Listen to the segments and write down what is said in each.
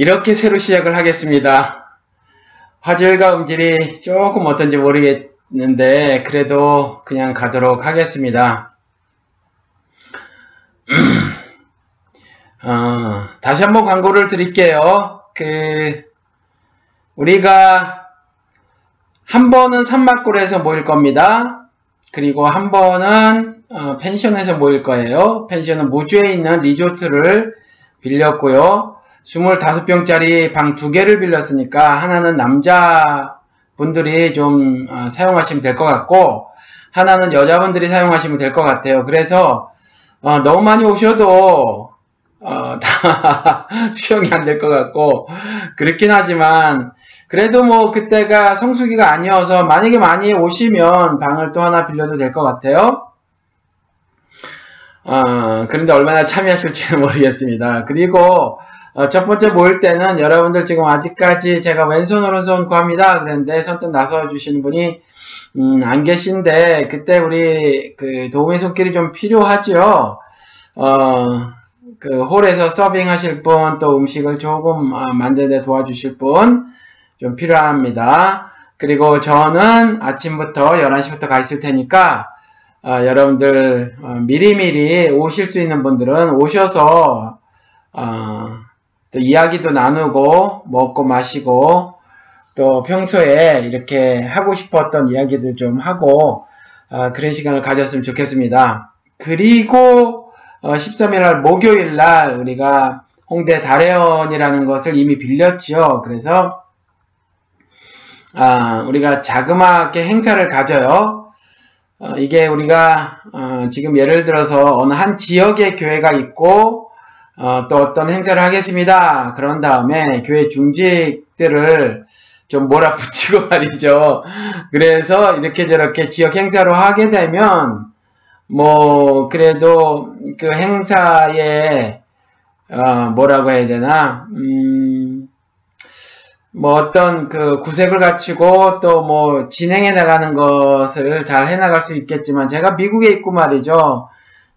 이렇게 새로 시작을 하겠습니다. 화질과 음질이 조금 어떤지 모르겠는데 그래도 그냥 가도록 하겠습니다. 어, 다시 한번 광고를 드릴게요. 그 우리가 한 번은 산막골에서 모일 겁니다. 그리고 한 번은 어, 펜션에서 모일 거예요. 펜션은 무주에 있는 리조트를 빌렸고요. 25병짜리 방 두 개를 빌렸으니까 하나는 남자분들이 좀 어, 사용하시면 될 것 같고 하나는 여자분들이 사용하시면 될 것 같아요. 그래서 어, 너무 많이 오셔도 어, 다 수용이 안 될 것 같고 그렇긴 하지만 그래도 뭐 그때가 성수기가 아니어서 만약에 많이 오시면 방을 또 하나 빌려도 될 것 같아요. 어, 그런데 얼마나 참여하실지는 모르겠습니다. 그리고 어, 첫 번째 모일 때는 여러분들 지금 아직까지 제가 왼손 오른손 구합니다. 그런데 선뜻 나서 주시는 분이 음, 안 계신데 그때 우리 그 도움의 손길이 좀 필요하죠. 어, 그 홀에서 서빙 하실 분, 또 음식을 조금 어, 만드는데 도와주실 분 좀 필요합니다. 그리고 저는 아침부터 11시부터 가 있을 테니까 어, 여러분들 어, 미리미리 오실 수 있는 분들은 오셔서 어, 또 이야기도 나누고 먹고 마시고 또 평소에 이렇게 하고 싶었던 이야기들 좀 하고 어, 그런 시간을 가졌으면 좋겠습니다. 그리고 13일 날 목요일 날 우리가 홍대 다래원이라는 것을 이미 빌렸죠. 그래서 아, 우리가 자그마하게 행사를 가져요. 어, 이게 우리가 어, 지금 예를 들어서 어느 한 지역의 교회가 있고 어, 또 어떤 행사를 하겠습니다. 그런 다음에 교회 중직들을 좀 몰아붙이고 말이죠. 그래서 이렇게 저렇게 지역 행사로 하게 되면 뭐 그래도 그 행사에 어, 뭐라고 해야 되나 음, 뭐 어떤 그 구색을 갖추고 또 뭐 진행해 나가는 것을 잘 해나갈 수 있겠지만 제가 미국에 있고 말이죠.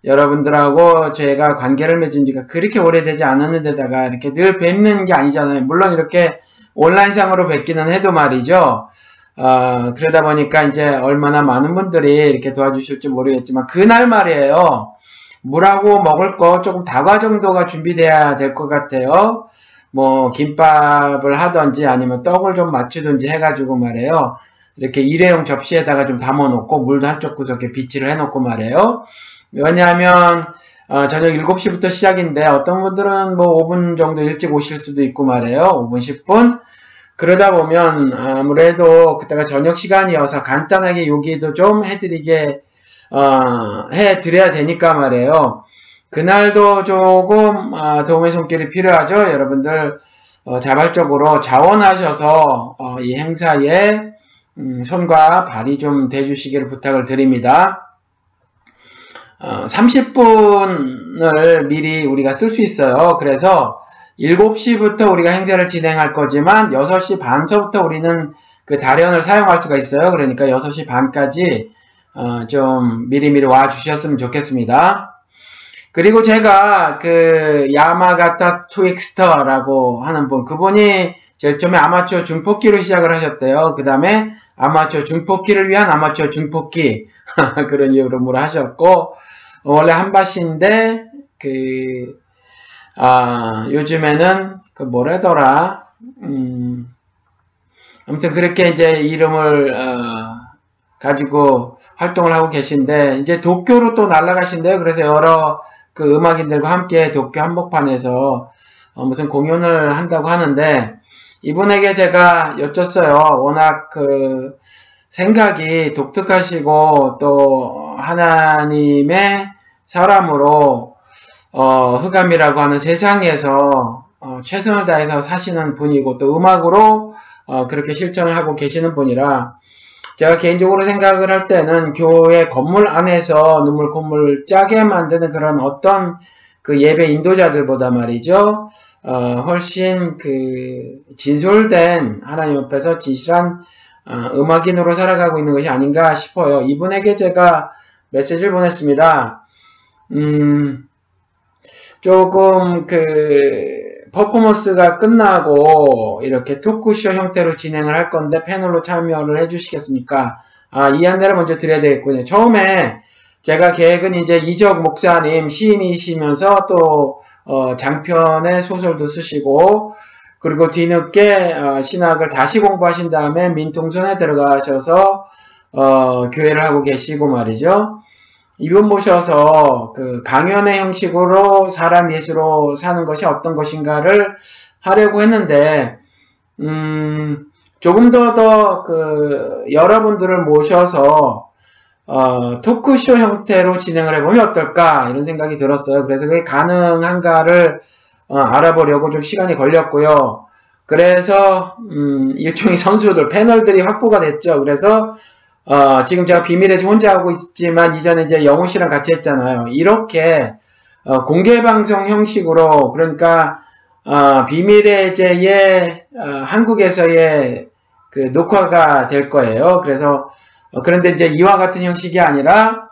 여러분들하고 제가 관계를 맺은 지가 그렇게 오래되지 않았는데다가 이렇게 늘 뵙는 게 아니잖아요. 물론 이렇게 온라인상으로 뵙기는 해도 말이죠. 어, 그러다 보니까 이제 얼마나 많은 분들이 이렇게 도와주실지 모르겠지만 그날 말이에요. 물하고 먹을 거 조금 다과 정도가 준비돼야 될 것 같아요. 뭐 김밥을 하던지 아니면 떡을 좀 맞추든지 해가지고 말이에요. 이렇게 일회용 접시에다가 좀 담아놓고 물도 한쪽 구석에 비치를 해놓고 말이에요. 왜냐하면 어, 저녁 7시부터 시작인데 어떤 분들은 뭐 5분 정도 일찍 오실 수도 있고 말이에요. 5분, 10분. 그러다 보면 아무래도 그때가 저녁 시간이어서 간단하게 여기도 좀 해드리게 어, 해드려야 되니까 말이에요. 그날도 조금 어, 도움의 손길이 필요하죠. 여러분들 어, 자발적으로 자원하셔서 어, 이 행사에 음, 손과 발이 좀 대주시기를 부탁을 드립니다. 30분을 어, 미리 우리가 쓸 수 있어요. 그래서 7시부터 우리가 행사를 진행할 거지만 6시 반서부터 우리는 그 다련을 사용할 수가 있어요. 그러니까 6시 반까지 어, 좀 미리미리 와 주셨으면 좋겠습니다. 그리고 제가 그 야마가타 투익스터라고 하는 분 그분이 제일 처음에 아마추어 증폭기로 시작을 하셨대요. 그 다음에 아마추어 증폭기를 위한 아마추어 증폭기 그런 이름으로 하셨고 원래 한받인데 그 아, 요즘에는 그 뭐라더라 음, 아무튼 그렇게 이제 이름을 어, 가지고 활동을 하고 계신데 이제 도쿄로 또 날아가신대요. 그래서 여러 그 음악인들과 함께 도쿄 한복판에서 어, 무슨 공연을 한다고 하는데 이분에게 제가 여쭸어요. 워낙 그 생각이 독특하시고 또 하나님의 사람으로 어, 흑암이라고 하는 세상에서 어, 최선을 다해서 사시는 분이고 또 음악으로 어, 그렇게 실천을 하고 계시는 분이라 제가 개인적으로 생각을 할 때는 교회 건물 안에서 눈물 콧물 짜게 만드는 그런 어떤 그 예배 인도자들보다 말이죠. 어, 훨씬 그 진솔된 하나님 앞에서 진실한 어, 음악인으로 살아가고 있는 것이 아닌가 싶어요. 이분에게 제가 메시지를 보냈습니다. 음, 조금 그 퍼포먼스가 끝나고 이렇게 토크쇼 형태로 진행을 할 건데 패널로 참여를 해주시겠습니까? 아, 이 안내를 먼저 드려야 되겠군요. 처음에 제가 계획은 이제 이적 목사님 시인이시면서 또 어, 장편의 소설도 쓰시고 그리고 뒤늦게 어, 신학을 다시 공부하신 다음에 민통선에 들어가셔서 어, 교회를 하고 계시고 말이죠. 이분 모셔서 그 강연의 형식으로 사람 예수로 사는 것이 어떤 것인가를 하려고 했는데 음, 조금 더 더 그 여러분들을 모셔서 어, 토크쇼 형태로 진행을 해보면 어떨까 이런 생각이 들었어요. 그래서 그게 가능한가를 어, 알아보려고 좀 시간이 걸렸고요. 그래서 음, 일종의 선수들 패널들이 확보가 됐죠. 그래서 어, 지금 제가 비밀의 주 혼자 하고 있지만 이전에 이제 영호 씨랑 같이 했잖아요. 이렇게 어, 공개 방송 형식으로 그러니까 어, 비밀의 제의 어, 한국에서의 그 녹화가 될 거예요. 그래서 어, 그런데 이제 이와 같은 형식이 아니라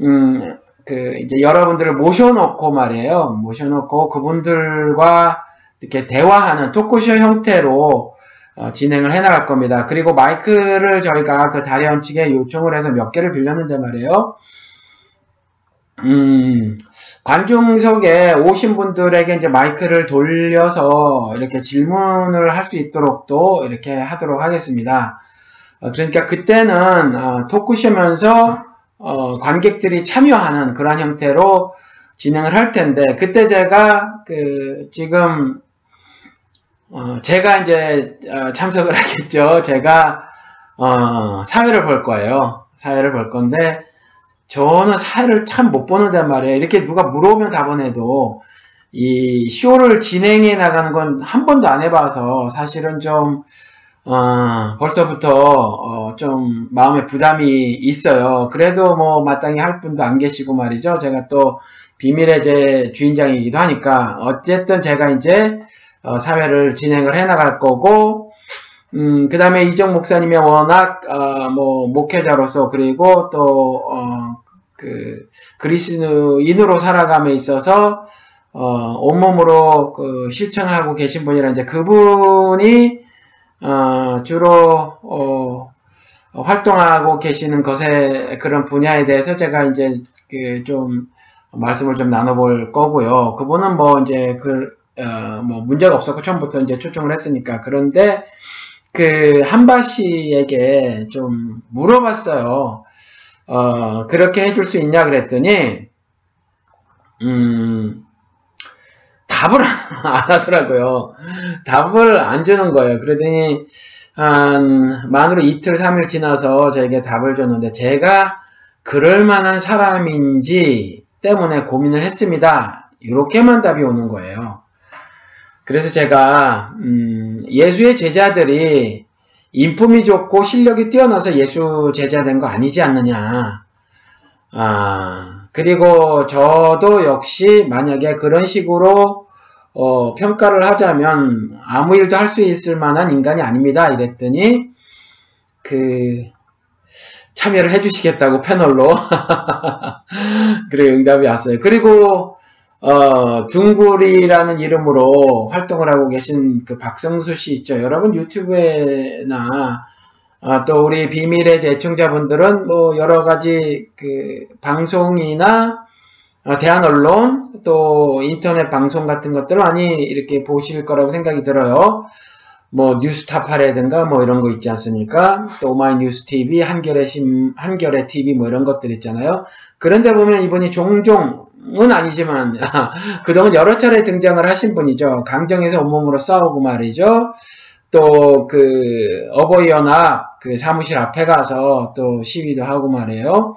음, 그 이제 여러분들을 모셔놓고 말이에요. 모셔놓고 그분들과 이렇게 대화하는 토크쇼 형태로 어, 진행을 해나갈 겁니다. 그리고 마이크를 저희가 그 다리언 측에 요청을 해서 몇 개를 빌렸는데 말이에요. 음, 관중석에 오신 분들에게 이제 마이크를 돌려서 이렇게 질문을 할 수 있도록 또 이렇게 하도록 하겠습니다. 어, 그러니까 그때는 어, 토크쇼면서 어, 관객들이 참여하는 그런 형태로 진행을 할 텐데 그때 제가 그 지금 어, 제가 이제 어, 참석을 하겠죠. 제가 어, 사회를 볼 거예요. 사회를 볼 건데 저는 사회를 참 못 보는데 말이에요. 이렇게 누가 물어보면 답변해도 이 쇼를 진행해 나가는 건 한 번도 안 해봐서 사실은 좀 어, 벌써부터 어, 좀 마음에 부담이 있어요. 그래도 뭐 마땅히 할 분도 안 계시고 말이죠. 제가 또 비밀의 제 주인장이기도 하니까 어쨌든 제가 이제 어, 사회를 진행을 해 나갈 거고 음, 그 다음에 이정 목사님이 워낙 어, 뭐 목회자로서 그리고 또 어, 그 그리스인으로 살아감에 있어서 어, 온몸으로 그 실천을 하고 계신 분이라 이제 그분이 어, 주로 어, 활동하고 계시는 것에 그런 분야에 대해서 제가 이제 그 좀 말씀을 좀 나눠볼 거고요. 그분은 뭐 이제 그 어, 뭐 문제가 없었고 처음부터 이제 초청을 했으니까 그런데 그 한바 씨에게 좀 물어봤어요. 어, 그렇게 해줄 수 있냐 그랬더니 음, 답을 안 하더라고요. 답을 안 주는 거예요. 그러더니 한 만으로 이틀, 삼일 지나서 저에게 답을 줬는데 제가 그럴 만한 사람인지 때문에 고민을 했습니다. 이렇게만 답이 오는 거예요. 그래서 제가 음, 예수의 제자들이 인품이 좋고 실력이 뛰어나서 예수 제자 된 거 아니지 않느냐. 아, 그리고 저도 역시 만약에 그런 식으로 어, 평가를 하자면 아무 일도 할 수 있을 만한 인간이 아닙니다. 이랬더니 그 참여를 해주시겠다고 패널로 그래 응답이 왔어요. 그리고 어, 둥굴이라는 이름으로 활동을 하고 계신 그 박성수 씨 있죠. 여러분 유튜브에나 아, 또 우리 비밀의 재청자분들은 뭐 여러 가지 그 방송이나 아, 대한 언론 또 인터넷 방송 같은 것들을 많이 이렇게 보실 거라고 생각이 들어요. 뭐 뉴스타파라든가 뭐 이런 거 있지 않습니까? 또 오마이뉴스 TV, 한겨레 심 한겨레 TV 뭐 이런 것들 있잖아요. 그런데 보면 이분이 종종 은 아니지만 그동안 여러 차례 등장을 하신 분이죠. 강정에서 온몸으로 싸우고 말이죠. 또 그 어버이 연합 그 사무실 앞에 가서 또 시위도 하고 말이에요.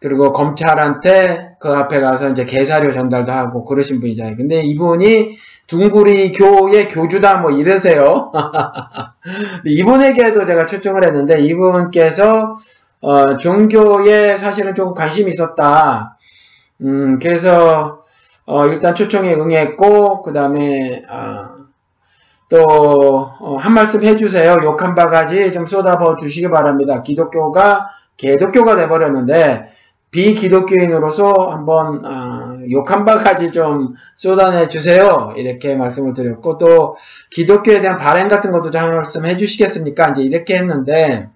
그리고 검찰한테 그 앞에 가서 이제 개사료 전달도 하고 그러신 분이잖아요. 근데 이분이 둥구리 교의 교주다 뭐 이러세요. 이분에게도 제가 초청을 했는데 이분께서 어, 종교에 사실은 좀 관심이 있었다. 음, 그래서 어, 일단 초청에 응했고 그 다음에 어, 또한 어, 말씀 해주세요. 욕한 바가지 좀 쏟아부어 주시기 바랍니다. 기독교가 개독교가 돼버렸는데 비기독교인으로서 한번 어, 욕한 바가지 좀 쏟아내 주세요. 이렇게 말씀을 드렸고 또 기독교에 대한 발행 같은 것도 좀 말씀 해주시겠습니까? 이제 이렇게 했는데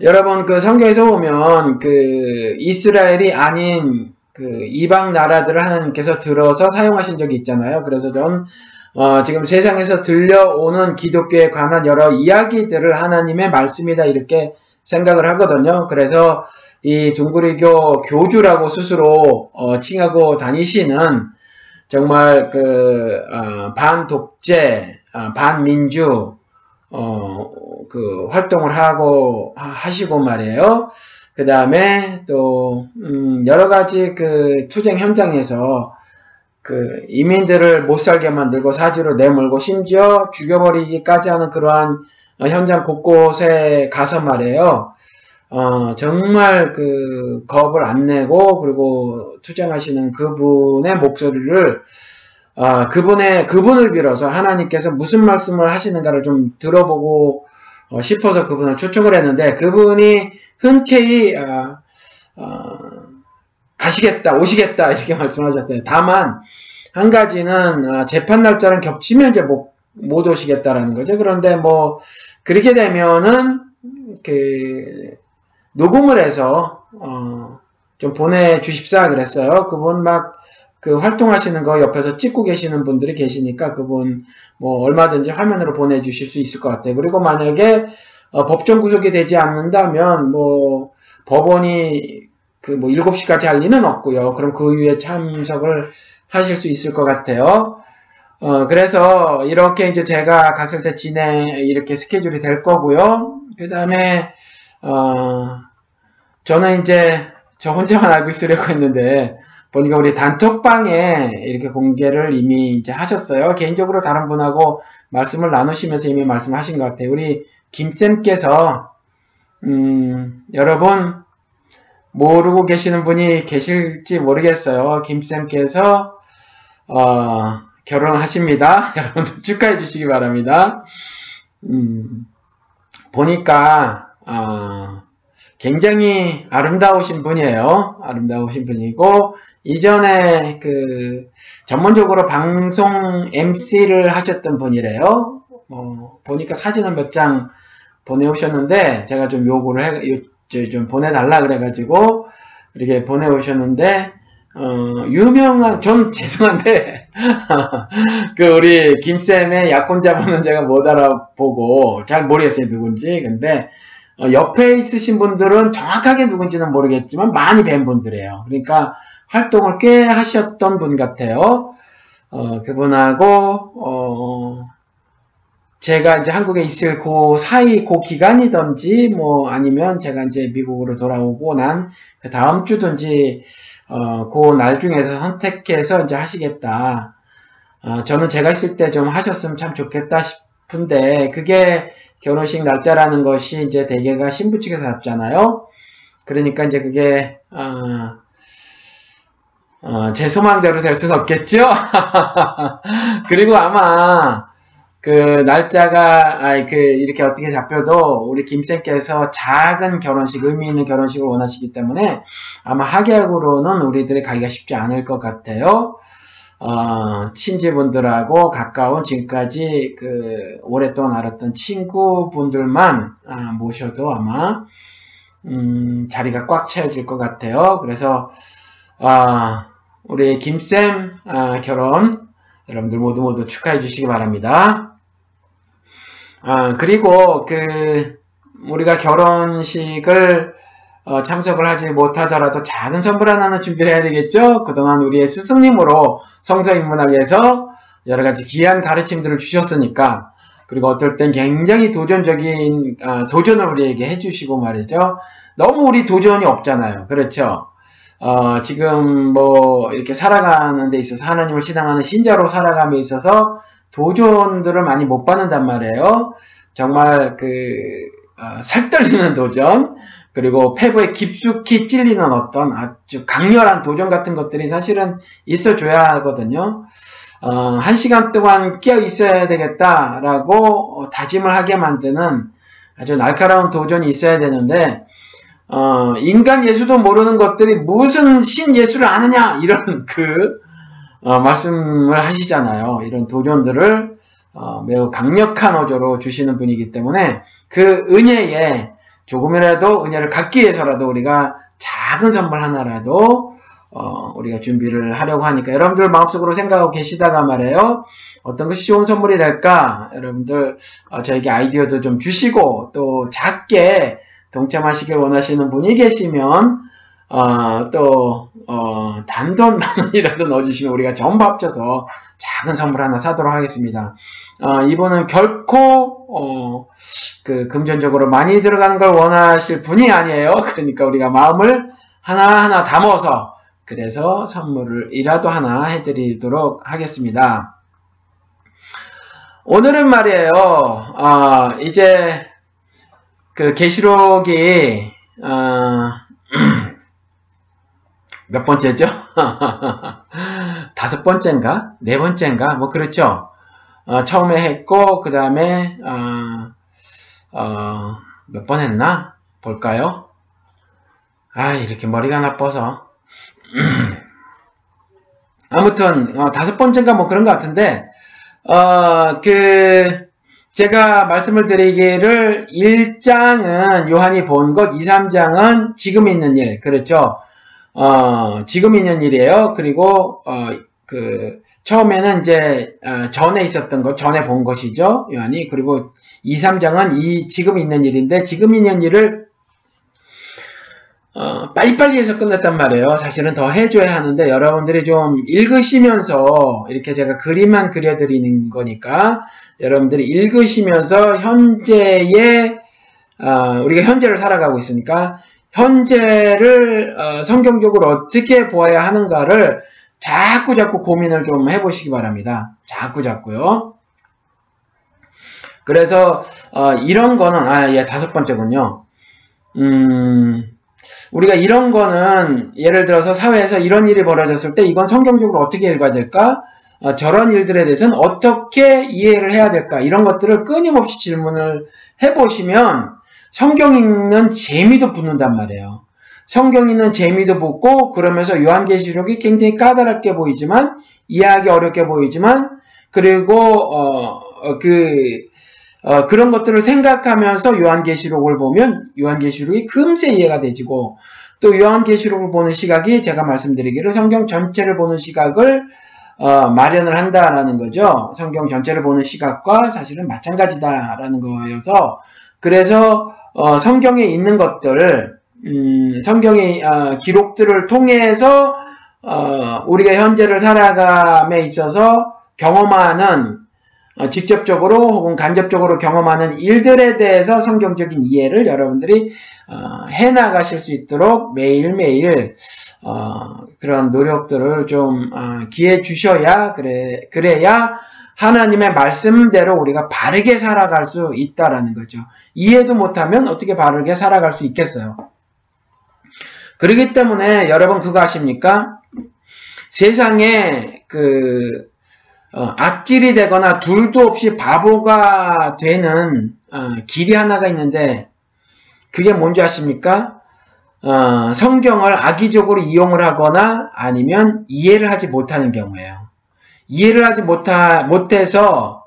여러분 그 성경에서 보면 그 이스라엘이 아닌 그 이방 나라들을 하나님께서 들어서 사용하신 적이 있잖아요. 그래서 전 어, 지금 세상에서 들려오는 기독교에 관한 여러 이야기들을 하나님의 말씀이다 이렇게 생각을 하거든요. 그래서 이 둥그리교 교주라고 스스로 어, 칭하고 다니시는 정말 그 어, 반독재, 어, 반민주 어, 그 활동을 하고 하시고 말이에요. 그 다음에 또 음, 여러 가지 그 투쟁 현장에서 그 이민들을 못 살게 만들고 사지로 내몰고 심지어 죽여버리기까지 하는 그러한 현장 곳곳에 가서 말이에요. 어, 정말 그 겁을 안 내고 그리고 투쟁하시는 그분의 목소리를 어, 그분의 그분을 빌어서 하나님께서 무슨 말씀을 하시는가를 좀 들어보고 어, 싶어서 그분을 초청을 했는데 그분이 흔쾌히 어, 어, 가시겠다 오시겠다 이렇게 말씀하셨어요. 다만 한 가지는 어, 재판 날짜는 겹치면 이제 못, 못 오시겠다라는 거죠. 그런데 뭐 그렇게 되면은 그 녹음을 해서 어, 좀 보내주십사 그랬어요. 그분 막 그 활동하시는 거 옆에서 찍고 계시는 분들이 계시니까 그분 뭐 얼마든지 화면으로 보내주실 수 있을 것 같아요. 그리고 만약에 어, 법정 구속이 되지 않는다면 뭐 법원이 그 뭐 7시까지 할 리는 없고요. 그럼 그 이후에 참석을 하실 수 있을 것 같아요. 어, 그래서 이렇게 이제 제가 갔을 때 진행 이렇게 스케줄이 될 거고요. 그 다음에 어, 저는 이제 저 혼자만 알고 있으려고 했는데 보니까 우리 단톡방에 이렇게 공개를 이미 이제 하셨어요. 개인적으로 다른 분하고 말씀을 나누시면서 이미 말씀하신 것 같아요. 우리 김쌤께서 음, 여러분 모르고 계시는 분이 계실지 모르겠어요. 김쌤께서 어, 결혼하십니다. 여러분들 축하해 주시기 바랍니다. 음, 보니까 어, 굉장히 아름다우신 분이에요. 아름다우신 분이고 이전에 그 전문적으로 방송 MC를 하셨던 분이래요. 어, 보니까 사진을 몇 장 보내오셨는데 제가 좀 요구를 해, 좀 보내달라 그래가지고 이렇게 보내오셨는데 어, 유명한, 전 죄송한데, 그 우리 김쌤의 약혼자분은 제가 못 알아보고 잘 모르겠어요, 누군지. 근데, 어, 옆에 있으신 분들은 정확하게 누군지는 모르겠지만 많이 뵌 분들이에요. 그러니까 활동을 꽤 하셨던 분 같아요. 어, 그분하고, 어, 제가 이제 한국에 있을 그 사이, 그 기간이든지, 뭐, 아니면 제가 이제 미국으로 돌아오고 난 그 다음 주든지, 어, 그 날 중에서 선택해서 이제 하시겠다. 어, 저는 제가 있을 때 좀 하셨으면 참 좋겠다 싶은데, 그게 결혼식 날짜라는 것이 이제 대개가 신부 측에서 잡잖아요. 그러니까 이제 그게, 어, 어, 제 소망대로 될 수는 없겠죠? 그리고 아마, 그 날짜가 아이 그 이렇게 어떻게 잡혀도 우리 김쌤께서 작은 결혼식 의미 있는 결혼식을 원하시기 때문에 아마 하객으로는 우리들이 가기가 쉽지 않을 것 같아요. 어, 친지분들하고 가까운 지금까지 그 오랫동안 알았던 친구분들만 아, 모셔도 아마 음, 자리가 꽉 채워질 것 같아요. 그래서 아, 우리 김쌤 아, 결혼 여러분들 모두 모두 축하해 주시기 바랍니다. 아, 그리고 그 우리가 결혼식을 어, 참석을 하지 못하더라도 작은 선물 하나는 준비를 해야 되겠죠? 그동안 우리의 스승님으로 성서 인문학에서 여러 가지 귀한 가르침들을 주셨으니까 그리고 어떨 땐 굉장히 도전적인 어, 도전을 우리에게 해주시고 말이죠. 너무 우리 도전이 없잖아요. 그렇죠? 어, 지금 뭐 이렇게 살아가는 데 있어서 하나님을 신앙하는 신자로 살아감에 있어서 도전들을 많이 못 받는단 말이에요. 정말 그 어, 살떨리는 도전 그리고 폐부에 깊숙이 찔리는 어떤 아주 강렬한 도전 같은 것들이 사실은 있어줘야 하거든요. 어, 한 시간 동안 끼어 있어야 되겠다라고 다짐을 하게 만드는 아주 날카로운 도전이 있어야 되는데 어, 인간 예수도 모르는 것들이 무슨 신 예수를 아느냐 이런 그 어, 말씀을 하시잖아요. 이런 도전들을 어, 매우 강력한 어조로 주시는 분이기 때문에 그 은혜에 조금이라도 은혜를 갖기 위해서라도 우리가 작은 선물 하나라도 어, 우리가 준비를 하려고 하니까 여러분들 마음속으로 생각하고 계시다가 말이에요. 어떤 것이 좋은 선물이 될까? 여러분들 어, 저에게 아이디어도 좀 주시고 또 작게 동참하시길 원하시는 분이 계시면 어, 또 어, 단돈 만 원이라도 넣어주시면 우리가 전부 합쳐서 작은 선물 하나 사도록 하겠습니다. 어, 이분은 결코 어, 그 금전적으로 많이 들어가는 걸 원하실 분이 아니에요. 그러니까 우리가 마음을 하나하나 담아서 그래서 선물을 이라도 하나 해드리도록 하겠습니다. 오늘은 말이에요. 어, 이제 그 계시록이 어, 몇 번째죠? 다섯 번째인가? 네 번째인가? 뭐 그렇죠. 어, 처음에 했고 그 다음에 어, 어, 몇번 했나? 볼까요? 아 이렇게 머리가 나빠서 아무튼 어, 다섯 번째인가 뭐 그런 것 같은데 어, 그 제가 말씀을 드리기를 1장은 요한이 본 것, 2, 3장은 지금 있는 일, 그렇죠? 어, 지금 있는 일이에요. 그리고 어, 그 처음에는 이제 어, 전에 있었던 것, 전에 본 것이죠. 요한이. 그리고 2, 3장은 이 지금 있는 일인데 지금 있는 일을 어, 빨리빨리 해서 끝났단 말이에요. 사실은 더 해줘야 하는데 여러분들이 좀 읽으시면서 이렇게 제가 그림만 그려드리는 거니까 여러분들이 읽으시면서 현재의 어, 우리가 현재를 살아가고 있으니까 현재를 어, 성경적으로 어떻게 보아야 하는가를 자꾸 자꾸 고민을 좀 해보시기 바랍니다. 자꾸 자꾸요. 그래서 어, 이런 거는 아예 다섯 번째군요. 음, 우리가 이런 거는 예를 들어서 사회에서 이런 일이 벌어졌을 때 이건 성경적으로 어떻게 읽어야 될까? 어, 저런 일들에 대해서는 어떻게 이해를 해야 될까? 이런 것들을 끊임없이 질문을 해보시면 성경 읽는 재미도 붙는단 말이에요. 성경 읽는 재미도 붙고 그러면서 요한계시록이 굉장히 까다롭게 보이지만 이해하기 어렵게 보이지만 그리고 어, 어, 그 어, 그런 것들을 생각하면서 요한계시록을 보면 요한계시록이 금세 이해가 되지고 또 요한계시록을 보는 시각이 제가 말씀드리기를 성경 전체를 보는 시각을 어, 마련을 한다라는 거죠. 성경 전체를 보는 시각과 사실은 마찬가지다라는 거여서 그래서 어, 성경에 있는 것들을 음, 성경의 어, 기록들을 통해서 어, 우리가 현재를 살아감에 있어서 경험하는 어, 직접적으로 혹은 간접적으로 경험하는 일들에 대해서 성경적인 이해를 여러분들이 어, 해나가실 수 있도록 매일매일 어, 그런 노력들을 좀 기해 주셔야 그래 그래야 하나님의 말씀대로 우리가 바르게 살아갈 수 있다라는 거죠. 이해도 못하면 어떻게 바르게 살아갈 수 있겠어요? 그렇기 때문에 여러분 그거 아십니까? 세상에 그 어, 악질이 되거나 둘도 없이 바보가 되는 어, 길이 하나가 있는데 그게 뭔지 아십니까? 어, 성경을 악의적으로 이용을 하거나 아니면 이해를 하지 못하는 경우예요. 이해를 하지 못하, 못해서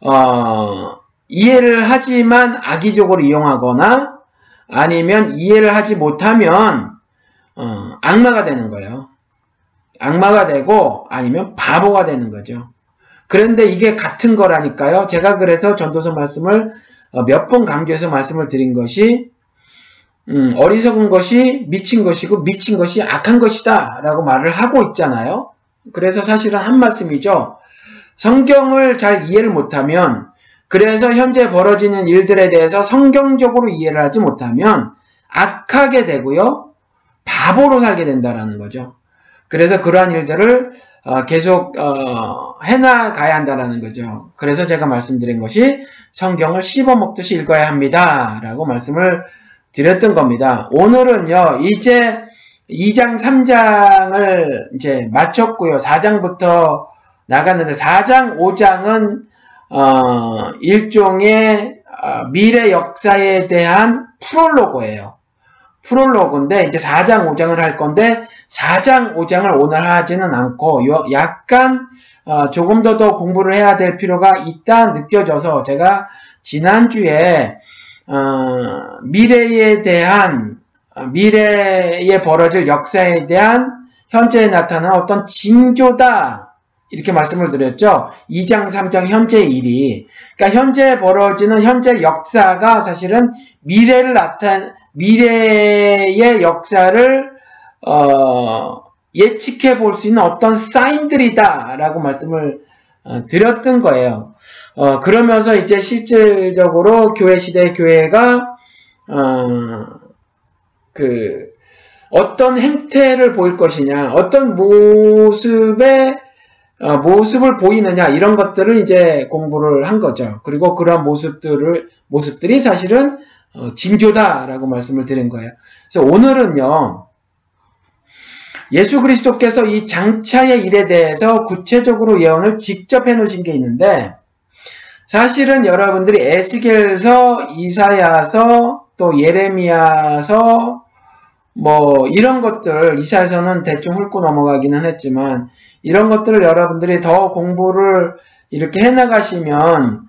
어, 이해를 하지만 악의적으로 이용하거나 아니면 이해를 하지 못하면 어, 악마가 되는 거예요. 악마가 되고 아니면 바보가 되는 거죠. 그런데 이게 같은 거라니까요. 제가 그래서 전도서 말씀을 어, 몇번 강조해서 말씀을 드린 것이 음, 어리석은 것이 미친 것이고 미친 것이 악한 것이다 라고 말을 하고 있잖아요. 그래서 사실은 한 말씀이죠. 성경을 잘 이해를 못하면 그래서 현재 벌어지는 일들에 대해서 성경적으로 이해를 하지 못하면 악하게 되고요. 바보로 살게 된다라는 거죠. 그래서 그러한 일들을 어, 계속 어, 해나가야 한다라는 거죠. 그래서 제가 말씀드린 것이 성경을 씹어먹듯이 읽어야 합니다. 라고 말씀을 드렸던 겁니다. 오늘은요, 이제 2장, 3장을 이제 마쳤고요. 4장부터 나갔는데 4장, 5장은 어, 일종의 어, 미래 역사에 대한 프롤로그예요. 프롤로그인데 이제 4장 5장을 할 건데 4장 5장을 오늘 하지는 않고 약간 어, 조금 더 더 공부를 해야 될 필요가 있다 느껴져서 제가 지난주에 어, 미래에 대한 어, 미래에 벌어질 역사에 대한 현재에 나타나는 어떤 징조다 이렇게 말씀을 드렸죠. 2장 3장 현재 일이 그러니까 현재 벌어지는 현재 역사가 사실은 미래를 나타 미래의 역사를 어, 예측해 볼 수 있는 어떤 사인들이다라고 말씀을 어, 드렸던 거예요. 어, 그러면서 이제 실질적으로 교회 시대 교회가 어, 그 어떤 행태를 보일 것이냐, 어떤 모습의 어, 모습을 보이느냐 이런 것들을 이제 공부를 한 거죠. 그리고 그러한 모습들을 모습들이 사실은 어, 징조다라고 말씀을 드린 거예요. 그래서 오늘은요. 예수 그리스도께서 이 장차의 일에 대해서 구체적으로 예언을 직접 해놓으신 게 있는데 사실은 여러분들이 에스겔서, 이사야서, 또 예레미야서 뭐 이런 것들 이사야서는 대충 훑고 넘어가기는 했지만 이런 것들을 여러분들이 더 공부를 이렇게 해나가시면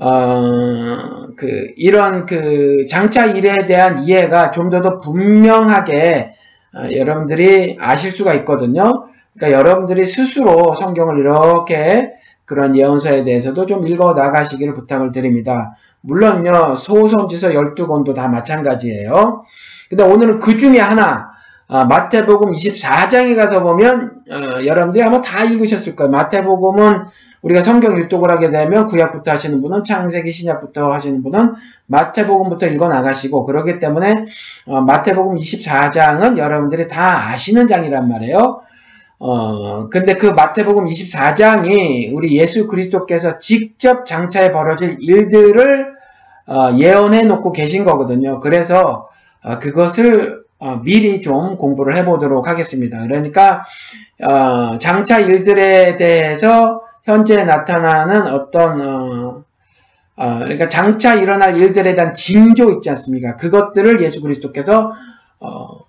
어, 그, 이런 그 장차 일에 대한 이해가 좀 더 더 분명하게 어, 여러분들이 아실 수가 있거든요. 그러니까 여러분들이 스스로 성경을 이렇게 그런 예언서에 대해서도 좀 읽어 나가시기를 부탁을 드립니다. 물론요, 소선지서 12권도 다 마찬가지예요. 근데 오늘은 그 중에 하나, 어, 마태복음 24장에 가서 보면, 어, 여러분들이 아마 다 읽으셨을 거예요. 마태복음은 우리가 성경 일독을 하게 되면 구약부터 하시는 분은 창세기 신약부터 하시는 분은 마태복음부터 읽어 나가시고 그렇기 때문에 어, 마태복음 24장은 여러분들이 다 아시는 장이란 말이에요. 어, 근데 그 마태복음 24장이 우리 예수 그리스도께서 직접 장차에 벌어질 일들을 어, 예언해 놓고 계신 거거든요. 그래서 어, 그것을 어, 미리 좀 공부를 해보도록 하겠습니다. 그러니까 어, 장차 일들에 대해서 현재 나타나는 어떤 어, 어, 그러니까 장차 일어날 일들에 대한 징조 있지 않습니까? 그것들을 예수 그리스도께서 어,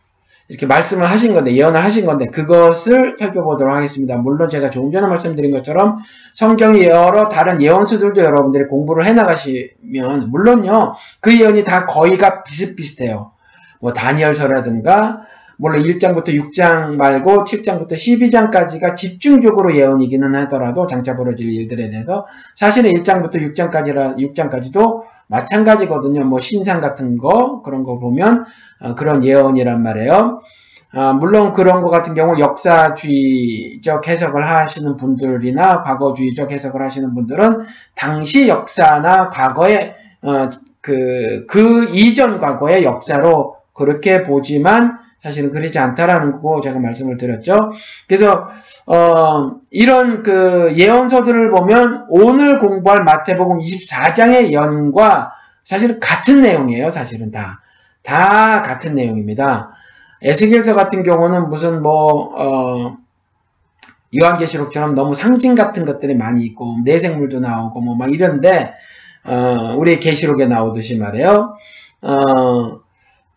이렇게 말씀을 하신 건데 예언을 하신 건데 그것을 살펴보도록 하겠습니다. 물론 제가 조금 전에 말씀드린 것처럼 성경의 여러 다른 예언서들도 여러분들이 공부를 해 나가시면 물론요 그 예언이 다 거의가 비슷비슷해요. 뭐 다니엘서라든가 물론 1장부터 6장 말고 7장부터 12장까지가 집중적으로 예언이기는 하더라도 장차 벌어질 일들에 대해서 사실은 1장부터 6장까지라 6장까지도 마찬가지거든요. 뭐 신상 같은 거 그런 거 보면 어, 그런 예언이란 말이에요. 아, 물론 그런 것 같은 경우 역사주의적 해석을 하시는 분들이나 과거주의적 해석을 하시는 분들은 당시 역사나 과거의 어, 그, 그 이전 과거의 역사로 그렇게 보지만 사실은 그렇지 않다라는 거고 제가 말씀을 드렸죠. 그래서 어, 이런 그 예언서들을 보면 오늘 공부할 마태복음 24장의 예언과 사실은 같은 내용이에요. 사실은 다. 다 같은 내용입니다. 에스겔서 같은 경우는 무슨 뭐 어, 요한계시록처럼 너무 상징 같은 것들이 많이 있고 내생물도 나오고 뭐 막 이런데 어, 우리 계시록에 나오듯이 말이에요. 어,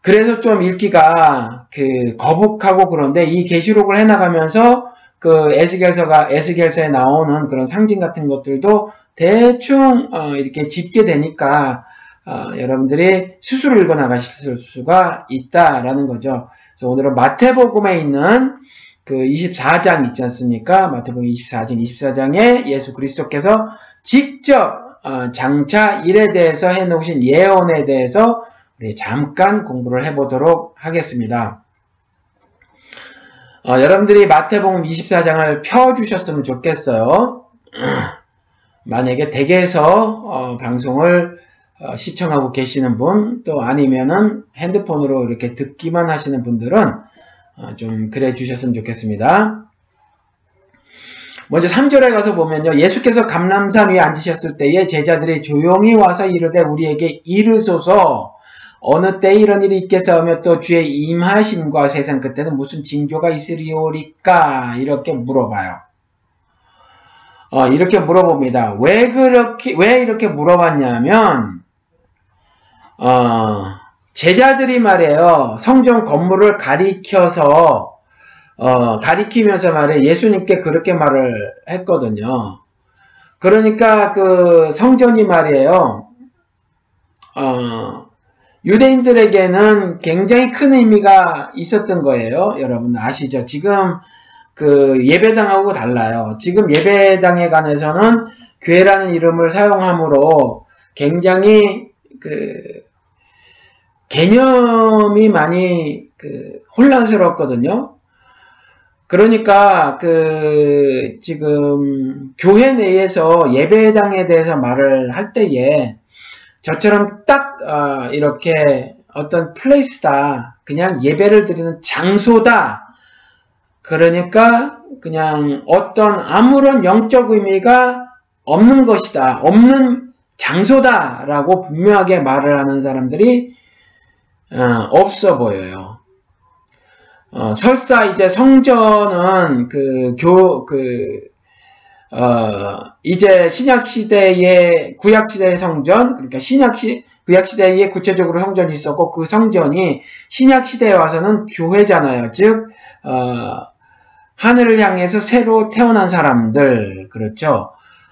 그래서 좀 읽기가 그 거북하고 그런데 이 계시록을 해나가면서 그 에스겔서가 에스겔서에 나오는 그런 상징 같은 것들도 대충 어, 이렇게 짚게 되니까 어, 여러분들이 스스로 읽어 나가실 수가 있다라는 거죠. 그래서 오늘은 마태복음에 있는 그 24장 있지 않습니까? 마태복음 24장, 24장에 예수 그리스도께서 직접 어, 장차 일에 대해서 해놓으신 예언에 대해서 우리 잠깐 공부를 해보도록 하겠습니다. 어, 여러분들이 마태복음 24장을 펴주셨으면 좋겠어요. 만약에 댁에서 어, 방송을 어, 시청하고 계시는 분, 또 아니면은 핸드폰으로 이렇게 듣기만 하시는 분들은 어, 좀 그래 주셨으면 좋겠습니다. 먼저 3절에 가서 보면요. 예수께서 감남산 위에 앉으셨을 때에 제자들이 조용히 와서 이르되 우리에게 이르소서 어느 때 이런 일이 있겠사오며 또 주의 임하심과 세상 그때는 무슨 징조가 있으리오리까 이렇게 물어봐요. 어, 이렇게 물어봅니다. 왜 그렇게 왜 이렇게 물어봤냐면 어, 제자들이 말이에요. 성전 건물을 가리켜서 어, 가리키면서 말해 예수님께 그렇게 말을 했거든요. 그러니까 그 성전이 말이에요. 어, 유대인들에게는 굉장히 큰 의미가 있었던 거예요. 여러분 아시죠? 지금 그 예배당하고 달라요. 지금 예배당에 관해서는 교회라는 이름을 사용함으로 굉장히 그 개념이 많이 그 혼란스럽거든요. 그러니까 그 지금 교회 내에서 예배당에 대해서 말을 할 때에 저처럼 딱 어, 이렇게 어떤 플레이스다. 그냥 예배를 드리는 장소다. 그러니까 그냥 어떤 아무런 영적 의미가 없는 것이다. 없는 장소다 라고 분명하게 말을 하는 사람들이 어, 없어 보여요. 어, 설사 이제 성전은 그 교, 그, 어, 이제 신약 시대의 구약 시대의 성전, 그러니까 신약 시, 구약 시대에 구체적으로 성전이 있었고 그 성전이 신약 시대에 와서는 교회잖아요. 즉, 어, 하늘을 향해서 새로 태어난 사람들, 그렇죠.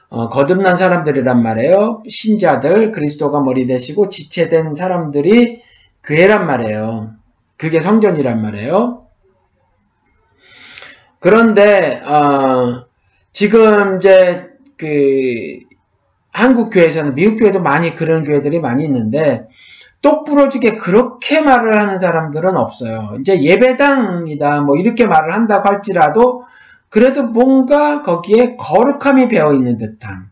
어, 거듭난 사람들이란 말이에요. 신자들, 그리스도가 머리 되시고 지체된 사람들이 교회란 말이에요. 그게 성전이란 말이에요. 그런데 어, 지금 이제 그 한국 교회에서는 미국 교회도 많이 그런 교회들이 많이 있는데 똑부러지게 그렇게 말을 하는 사람들은 없어요. 이제 예배당이다 뭐 이렇게 말을 한다고 할지라도 그래도 뭔가 거기에 거룩함이 배어 있는 듯한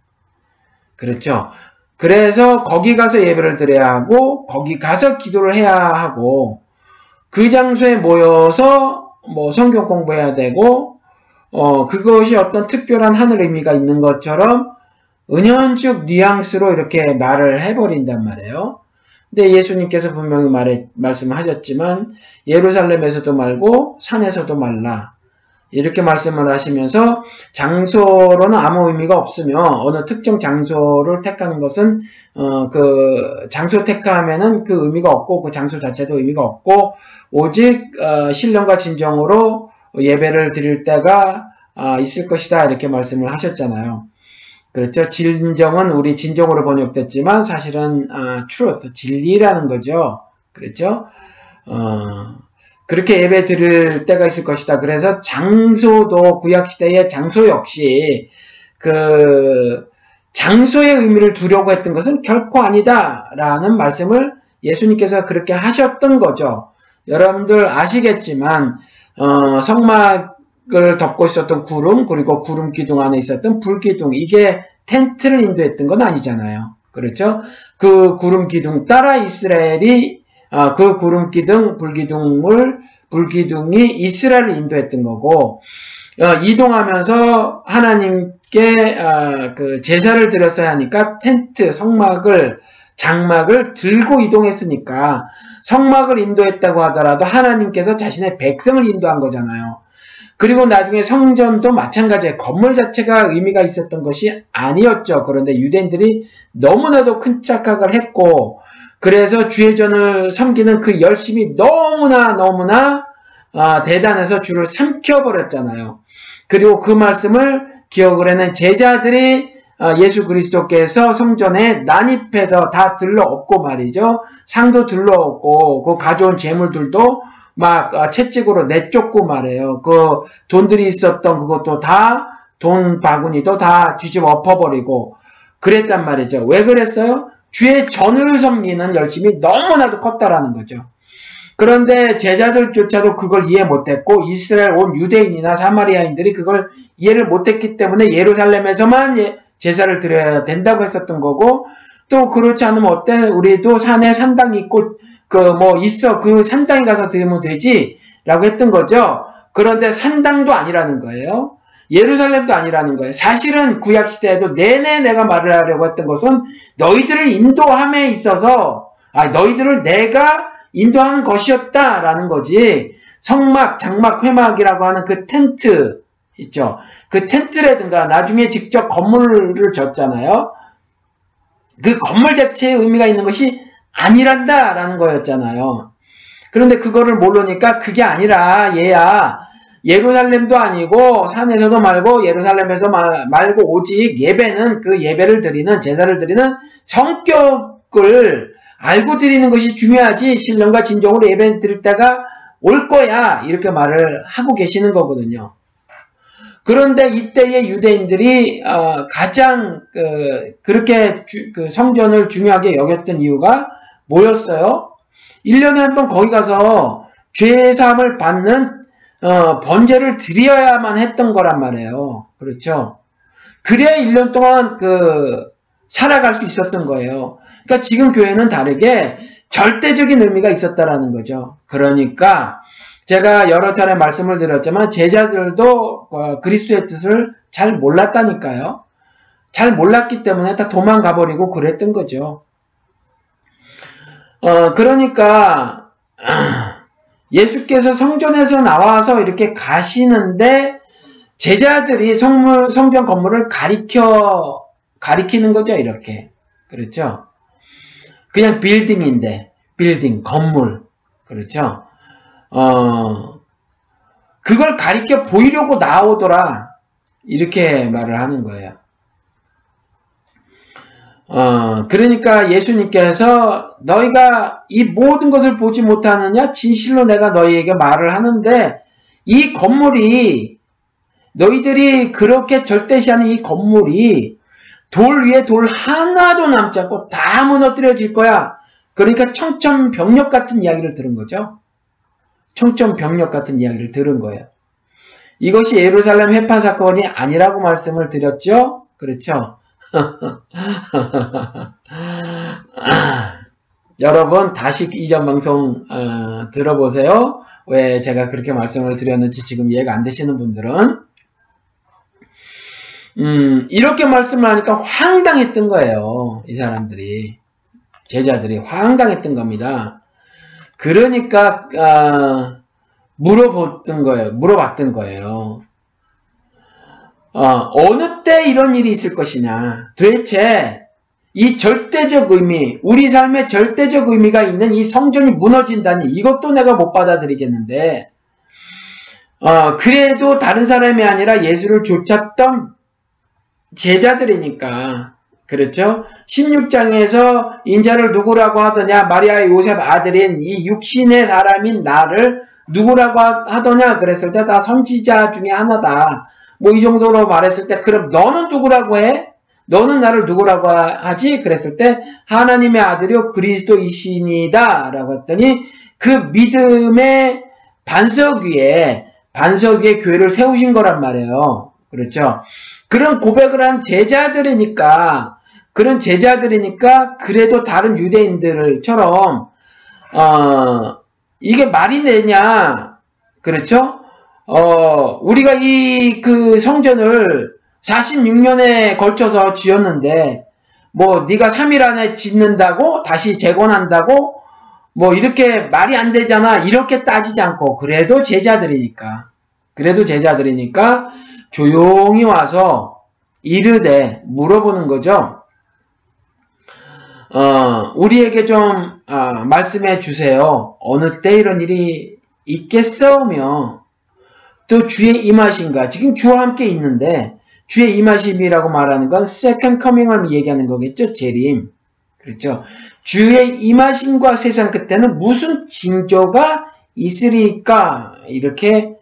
그렇죠. 그래서 거기 가서 예배를 드려야 하고 거기 가서 기도를 해야 하고 그 장소에 모여서 뭐 성경 공부해야 되고 어 그것이 어떤 특별한 하늘 의미가 있는 것처럼 은연중 뉘앙스로 이렇게 말을 해버린단 말이에요. 근데 예수님께서 분명히 말해, 말씀을 하셨지만 예루살렘에서도 말고 산에서도 말라. 이렇게 말씀을 하시면서 장소로는 아무 의미가 없으며 어느 특정 장소를 택하는 것은 어, 그 장소 택하면은 그 의미가 없고 그 장소 자체도 의미가 없고 오직 어, 신령과 진정으로 예배를 드릴 때가 어, 있을 것이다 이렇게 말씀을 하셨잖아요. 그렇죠. 진정은 우리 진정으로 번역됐지만 사실은 어, truth 진리라는 거죠. 그렇죠. 어, 그렇게 예배 드릴 때가 있을 것이다. 그래서 장소도 구약 시대의 장소 역시 그 장소의 의미를 두려고 했던 것은 결코 아니다. 라는 말씀을 예수님께서 그렇게 하셨던 거죠. 여러분들 아시겠지만 어, 성막을 덮고 있었던 구름 그리고 구름 기둥 안에 있었던 불 기둥 이게 텐트를 인도했던 건 아니잖아요. 그렇죠? 그 구름 기둥 따라 이스라엘이 아, 그 구름 기둥, 불 기둥을 불 기둥이 이스라엘을 인도했던 거고 어, 이동하면서 하나님께 어, 그 제사를 드렸어야 하니까 텐트, 성막을 장막을 들고 이동했으니까 성막을 인도했다고 하더라도 하나님께서 자신의 백성을 인도한 거잖아요. 그리고 나중에 성전도 마찬가지예요. 건물 자체가 의미가 있었던 것이 아니었죠. 그런데 유대인들이 너무나도 큰 착각을 했고 그래서 주의전을 섬기는 그 열심이 너무나 너무나 아, 대단해서 주를 삼켜버렸잖아요. 그리고 그 말씀을 기억을 해낸 제자들이 아, 예수 그리스도께서 성전에 난입해서 다 들러엎고 말이죠. 상도 들러엎고 그 가져온 재물들도 막 아, 채찍으로 내쫓고 말해요. 그 돈들이 있었던 그것도 다 돈 바구니도 다 뒤집어 엎어버리고 그랬단 말이죠. 왜 그랬어요? 주의 전을 섬기는 열심이 너무나도 컸다라는 거죠. 그런데 제자들조차도 그걸 이해 못했고 이스라엘 온 유대인이나 사마리아인들이 그걸 이해를 못했기 때문에 예루살렘에서만 예, 제사를 드려야 된다고 했었던 거고 또 그렇지 않으면 어때 우리도 산에 산당이 있고 그 뭐 있어 그 산당에 가서 드리면 되지라고 했던 거죠. 그런데 산당도 아니라는 거예요. 예루살렘도 아니라는 거예요. 사실은 구약 시대에도 내내 내가 말을 하려고 했던 것은 너희들을 인도함에 있어서 아 너희들을 내가 인도하는 것이었다라는 거지. 성막, 장막, 회막이라고 하는 그 텐트 있죠. 그 텐트라든가 나중에 직접 건물을 졌잖아요. 그 건물 자체의 의미가 있는 것이 아니란다라는 거였잖아요. 그런데 그거를 모르니까 그게 아니라 얘야 예루살렘도 아니고 산에서도 말고 예루살렘에서 말고 오직 예배는 그 예배를 드리는 제사를 드리는 성격을 알고 드리는 것이 중요하지 신령과 진정으로 예배 드릴 때가 올 거야 이렇게 말을 하고 계시는 거거든요. 그런데 이때의 유대인들이 어, 가장 그, 렇게 그 성전을 중요하게 여겼던 이유가 뭐였어요? 1년에 한 번 거기 가서 죄사함을 받는 어, 번제를 드려야만 했던 거란 말이에요. 그렇죠? 그래야 1년 동안 그 살아갈 수 있었던 거예요. 그러니까 지금 교회는 다르게 절대적인 의미가 있었다라는 거죠. 그러니까 제가 여러 차례 말씀을 드렸지만 제자들도 어, 그리스도의 뜻을 잘 몰랐다니까요. 잘 몰랐기 때문에 다 도망가 버리고 그랬던 거죠. 어, 그러니까 예수께서 성전에서 나와서 이렇게 가시는데 제자들이 성물, 성전 건물을 가리켜, 가리키는 거죠, 이렇게. 그렇죠? 그냥 빌딩인데, 빌딩, 건물. 그렇죠? 어, 그걸 가리켜 보이려고 나오더라. 이렇게 말을 하는 거예요. 어, 그러니까 예수님께서 너희가 이 모든 것을 보지 못하느냐? 진실로 내가 너희에게 말을 하는데 이 건물이 너희들이 그렇게 절대시하는 이 건물이 돌 위에 돌 하나도 남지 않고 다 무너뜨려질 거야. 그러니까 청천벽력 같은 이야기를 들은 거죠. 청천벽력 같은 이야기를 들은 거예요. 이것이 예루살렘 회파 사건이 아니라고 말씀을 드렸죠. 그렇죠. 여러분 다시 이전 방송 어, 들어보세요. 왜 제가 그렇게 말씀을 드렸는지 지금 이해가 안 되시는 분들은 음, 이렇게 말씀을 하니까 황당했던 거예요. 이 사람들이 제자들이 황당했던 겁니다. 그러니까 어, 물어봤던 거예요. 물어봤던 거예요. 어, 어느 때 이런 일이 있을 것이냐. 도대체 이 절대적 의미, 우리 삶의 절대적 의미가 있는 이 성전이 무너진다니 이것도 내가 못 받아들이겠는데, 어, 그래도 다른 사람이 아니라 예수를 쫓았던 제자들이니까, 그렇죠? 16장에서 인자를 누구라고 하더냐, 마리아의 요셉 아들인 이 육신의 사람인 나를 누구라고 하더냐, 그랬을 때 다 선지자 중에 하나다. 뭐 이 정도로 말했을 때 그럼 너는 누구라고 해? 너는 나를 누구라고 하지? 그랬을 때 하나님의 아들이요 그리스도이시니다 라고 했더니 그 믿음의 반석 위에 반석 위에 교회를 세우신 거란 말이에요. 그렇죠? 그런 고백을 한 제자들이니까 그런 제자들이니까 그래도 다른 유대인들처럼 어 이게 말이 되냐 그렇죠? 어, 우리가 이 그 성전을 46년에 걸쳐서 지었는데 뭐 네가 3일 안에 짓는다고 다시 재건한다고 뭐 이렇게 말이 안 되잖아 이렇게 따지지 않고 그래도 제자들이니까 그래도 제자들이니까 조용히 와서 이르되 물어보는 거죠. 어, 우리에게 좀 어, 말씀해 주세요. 어느 때 이런 일이 있겠어며 또 주의 임하신가 지금 주와 함께 있는데 주의 임하심이라고 말하는 건 second coming을 얘기하는 거겠죠. 재림. 그렇죠. 주의 임하심과 세상 끝에는 무슨 징조가 있으리까? 이렇게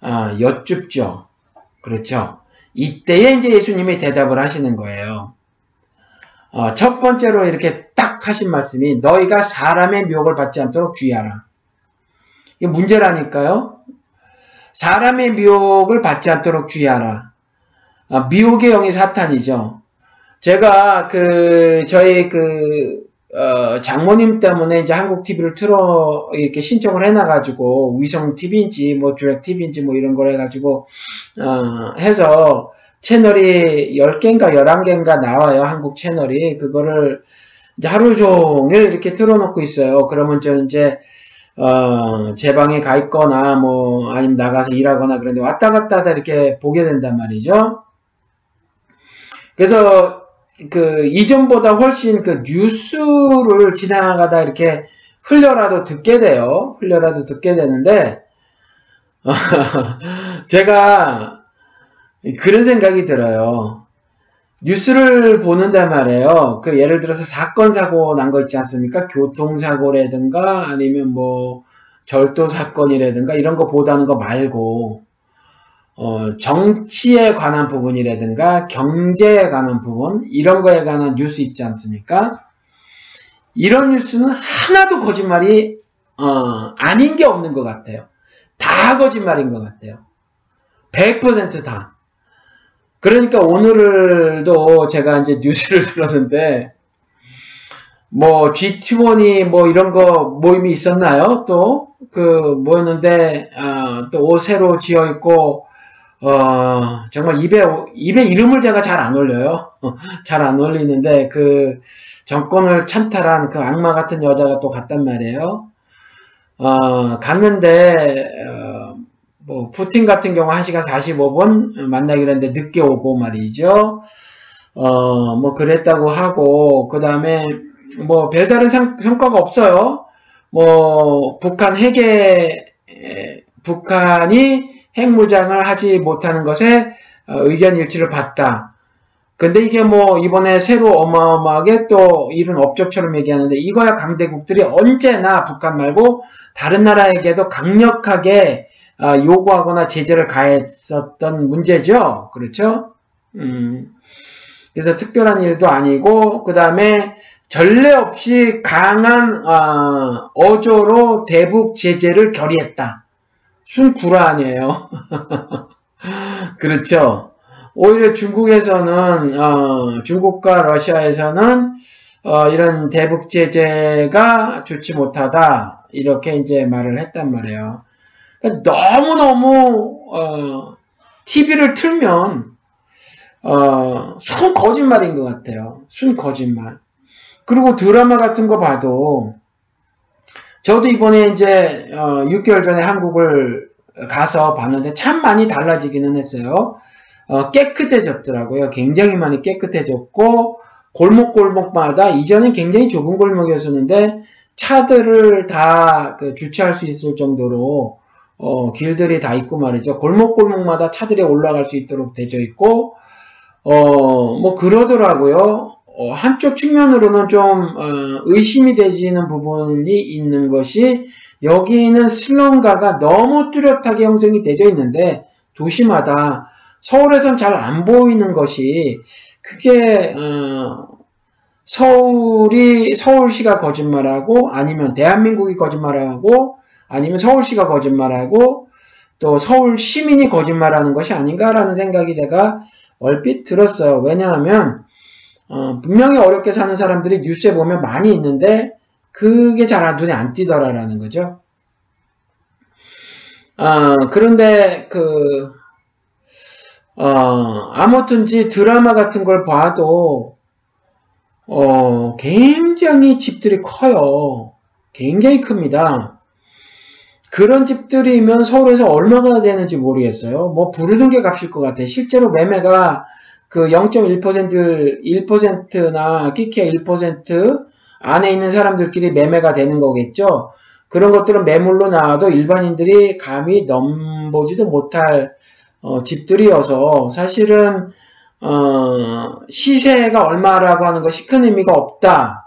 어, 여쭙죠. 그렇죠. 이때에 이제 예수님이 대답을 하시는 거예요. 어, 첫 번째로 이렇게 딱 하신 말씀이 너희가 사람의 묘을 받지 않도록 주의하라. 이게 문제라니까요. 사람의 미혹을 받지 않도록 주의하라. 아, 미혹의 영이 사탄이죠. 제가 그 저희 그 어, 장모님 때문에 이제 한국 TV를 틀어 이렇게 신청을 해놔가지고 위성 TV인지 뭐 드랙 TV인지 뭐 이런 걸 해가지고 어, 해서 채널이 10개인가 11개인가 나와요. 한국 채널이. 그거를 이제 하루 종일 이렇게 틀어놓고 있어요. 그러면 저 이제 어, 제 방에 가 있거나 뭐 아니면 나가서 일하거나 그런데 왔다 갔다 하다 이렇게 보게 된단 말이죠. 그래서 그 이전보다 훨씬 그 뉴스를 지나가다 이렇게 흘려라도 듣게 돼요. 흘려라도 듣게 되는데 제가 그런 생각이 들어요. 뉴스를 보는데 말이에요. 그 예를 들어서 사건 사고 난 거 있지 않습니까? 교통사고라든가 아니면 뭐 절도 사건이라든가 이런 거 보다는 거 말고 어, 정치에 관한 부분이라든가 경제에 관한 부분 이런 거에 관한 뉴스 있지 않습니까? 이런 뉴스는 하나도 거짓말이 어, 아닌 게 없는 것 같아요. 다 거짓말인 것 같아요. 100% 다. 그러니까 오늘도 제가 이제 뉴스를 들었는데 뭐 G21이 뭐 이런 거 모임이 있었나요? 또 그 뭐였는데 어, 또옷 새로 지어 있고 어 정말 입에 입에 이름을 제가 잘 안 올려요. 잘 안 올리는데 그 정권을 찬탈한 그 악마 같은 여자가 또 갔단 말이에요. 어 갔는데 어, 뭐 푸틴 같은 경우 1시간 45분 만나기로 했는데 늦게 오고 말이죠. 어, 뭐 그랬다고 하고 그 다음에 뭐 별다른 상, 성과가 없어요. 뭐 북한 핵에 북한이 핵무장을 하지 못하는 것에 어, 의견 일치를 봤다. 근데 이게 뭐 이번에 새로 어마어마하게 또 이룬 업적처럼 얘기하는데 이거야 강대국들이 언제나 북한 말고 다른 나라에게도 강력하게 아, 요구하거나 제재를 가했었던 문제죠. 그렇죠? 음, 그래서 특별한 일도 아니고 그 다음에 전례 없이 강한 어, 어조로 대북 제재를 결의했다. 아니에요. 그렇죠. 오히려 중국에서는 어, 중국과 러시아에서는 어, 이런 대북 제재가 좋지 못하다 이렇게 이제 말을 했단 말이에요. 그러니까 너무너무 어, TV를 틀면 어, 순 거짓말인 것 같아요. 순 거짓말. 그리고 드라마 같은 거 봐도 저도 이번에 이제 어, 6개월 전에 한국을 가서 봤는데 참 많이 달라지기는 했어요. 어, 깨끗해졌더라고요. 굉장히 많이 깨끗해졌고 골목골목마다 이전엔 굉장히 좁은 골목이었었는데 차들을 다 그 주차할 수 있을 정도로 어, 길들이 다 있고 말이죠. 골목골목마다 차들이 올라갈 수 있도록 되어 있고, 어, 뭐 그러더라고요. 어, 한쪽 측면으로는 좀 어, 의심이 되지는 부분이 있는 것이 여기는 슬럼가가 너무 뚜렷하게 형성이 되어 있는데 도시마다 서울에선 잘 안 보이는 것이 그게 어, 서울이 서울시가 거짓말하고 아니면 대한민국이 거짓말하고 아니면 서울시가 거짓말하고 또 서울 시민이 거짓말하는 것이 아닌가라는 생각이 제가 얼핏 들었어요. 왜냐하면 어, 분명히 어렵게 사는 사람들이 뉴스에 보면 많이 있는데 그게 잘 눈에 안 띄더라라는 거죠. 어, 그런데 그 어, 아무튼지 드라마 같은 걸 봐도 어, 굉장히 집들이 커요. 굉장히 큽니다. 그런 집들이면 서울에서 얼마나 되는지 모르겠어요. 뭐 부르는 게 값일 것 같아요. 실제로 매매가 그 0.1% 1%나 키키야 1% 안에 있는 사람들끼리 매매가 되는 거겠죠. 그런 것들은 매물로 나와도 일반인들이 감히 넘보지도 못할 어, 집들이어서 사실은 어, 시세가 얼마라고 하는 것이 큰 의미가 없다.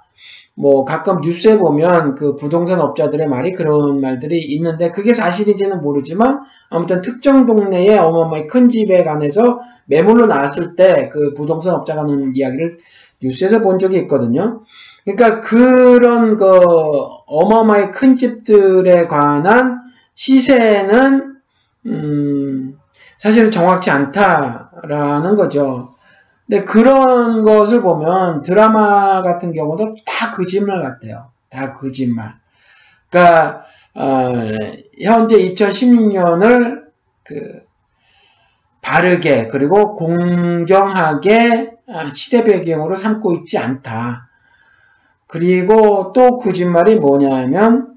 뭐 가끔 뉴스에 보면 그 부동산 업자들의 말이 그런 말들이 있는데 그게 사실인지는 모르지만 아무튼 특정 동네에 어마어마히 큰 집에 관해서 매물로 나왔을 때 그 부동산 업자가 하는 이야기를 뉴스에서 본 적이 있거든요. 그러니까 그런 그 어마어마히 큰 집들에 관한 시세는 음 사실은 정확치 않다라는 거죠. 근데 그런 것을 보면 드라마 같은 경우도 다 거짓말 같아요. 다 거짓말. 그러니까 어, 현재 2016년을 그 바르게 그리고 공정하게 어, 시대 배경으로 삼고 있지 않다. 그리고 또 거짓말이 뭐냐면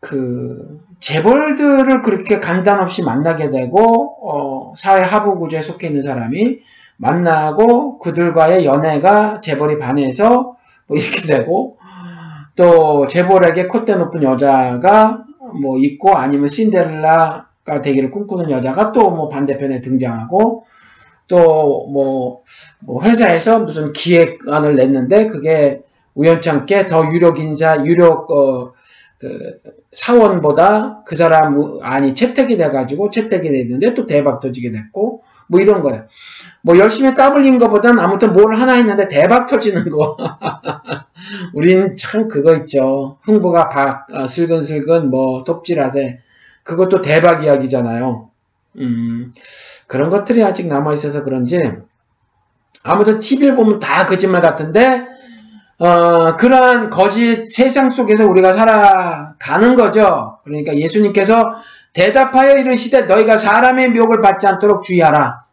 그 재벌들을 그렇게 간단 없이 만나게 되고 어, 사회 하부 구조에 속해 있는 사람이 만나고 그들과의 연애가 재벌이 반해서 뭐 이렇게 되고 또 재벌에게 콧대 높은 여자가 뭐 있고 아니면 신데렐라가 되기를 꿈꾸는 여자가 또 뭐 반대편에 등장하고 또뭐 뭐 회사에서 무슨 기획안을 냈는데 그게 우연찮게 더 유력 인사 유력 어, 그 사원보다 그 사람 안이 채택이 돼가지고 채택이 됐는데 또 대박 터지게 됐고 뭐 이런 거예요. 뭐 열심히 까불린 것보단 아무튼 뭘 하나 했는데 대박 터지는 거. 우린 참 그거 있죠. 흥부가 박, 아, 슬근슬근 뭐 톱질하세. 그것도 대박 이야기잖아요. 음, 그런 것들이 아직 남아있어서 그런지 아무튼 TV를 보면 다 거짓말 같은데 어, 그러한 거짓 세상 속에서 우리가 살아가는 거죠. 그러니까 예수님께서 대답하여 이르시되 너희가 사람의 미혹을 받지 않도록 주의하라.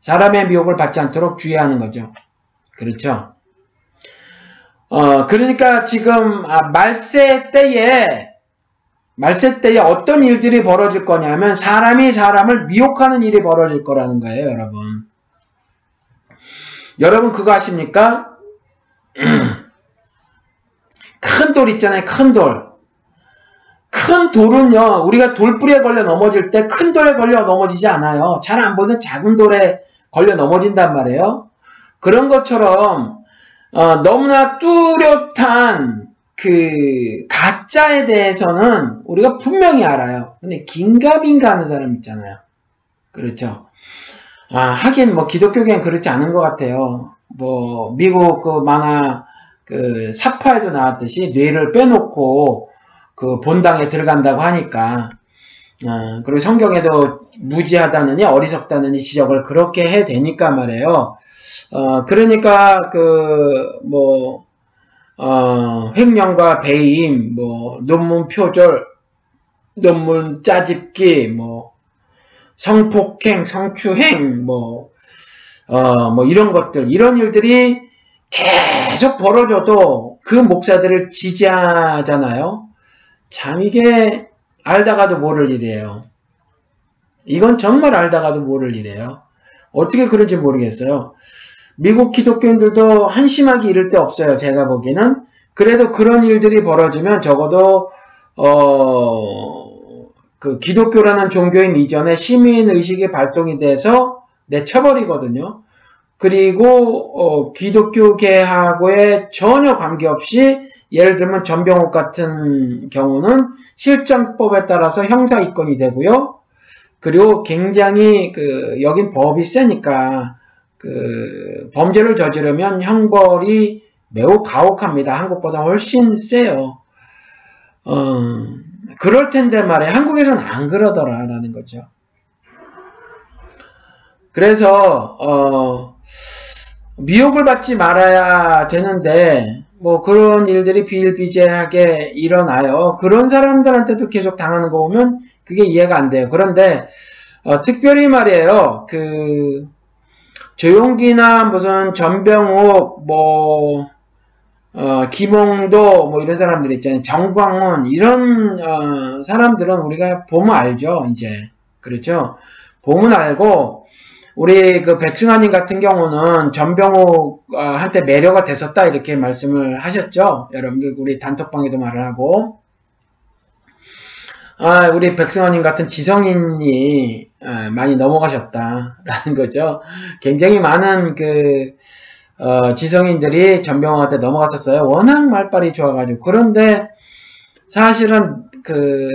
사람의 미혹을 받지 않도록 주의하는 거죠. 그렇죠. 어, 그러니까 지금 아, 말세 때에 말세 때에 어떤 일들이 벌어질 거냐면 사람이 사람을 미혹하는 일이 벌어질 거라는 거예요, 여러분. 여러분 그거 아십니까? 큰 돌 있잖아요. 큰 돌. 큰 돌은요. 우리가 돌뿌리에 걸려 넘어질 때 큰 돌에 걸려 넘어지지 않아요. 잘 안 보는 작은 돌에 걸려 넘어진단 말이에요. 그런 것처럼 어, 너무나 뚜렷한 그 가짜에 대해서는 우리가 분명히 알아요. 근데 긴가민가 하는 사람 있잖아요. 그렇죠. 아, 하긴 뭐 기독교계는 그렇지 않은 것 같아요. 뭐 미국 그 만화 그 사파에도 나왔듯이 뇌를 빼놓고 그 본당에 들어간다고 하니까 어, 그리고 성경에도 무지하다느니 어리석다느니 지적을 그렇게 해 되니까 말이에요. 어, 그러니까 그뭐 어, 횡령과 배임, 뭐 논문 표절, 논문 짜집기, 뭐 성폭행, 성추행, 뭐 어, 뭐 이런 것들, 이런 일들이 계속 벌어져도 그 목사들을 지지하잖아요. 참 이게 알다가도 모를 일이에요. 이건 정말 알다가도 모를 일이에요. 어떻게 그런지 모르겠어요. 미국 기독교인들도 한심하게 이럴 때 없어요. 제가 보기에는. 그래도 그런 일들이 벌어지면 적어도 어, 그 기독교라는 종교인 이전에 시민 의식이 발동이 돼서 내쳐버리거든요. 그리고 어, 기독교계하고의 전혀 관계없이 예를 들면 전병욱 같은 경우는 실정법에 따라서 형사 입건이 되고요. 그리고 굉장히 그 여긴 법이 세니까 그 범죄를 저지르면 형벌이 매우 가혹합니다. 한국보다 훨씬 세요. 어, 그럴 텐데 말이에요. 한국에서는 안 그러더라라는 거죠. 그래서 어, 미혹을 받지 말아야 되는데 뭐 그런 일들이 비일비재하게 일어나요. 그런 사람들한테도 계속 당하는 거 보면 그게 이해가 안 돼요. 그런데 어, 특별히 말이에요. 그 조용기나 무슨 전병욱 뭐 어, 김홍도 뭐 이런 사람들 있잖아요. 정광훈 이런 어, 사람들은 우리가 보면 알죠. 이제 그렇죠. 보면 알고 우리 그 백승환님 같은 경우는 전병욱한테 매료가 됐었다 이렇게 말씀을 하셨죠. 여러분들 우리 단톡방에도 말을 하고 아, 우리 백승환님 같은 지성인이 아, 많이 넘어가셨다라는 거죠. 굉장히 많은 그 어, 지성인들이 전병욱한테 넘어갔었어요. 워낙 말빨이 좋아가지고 그런데 사실은 그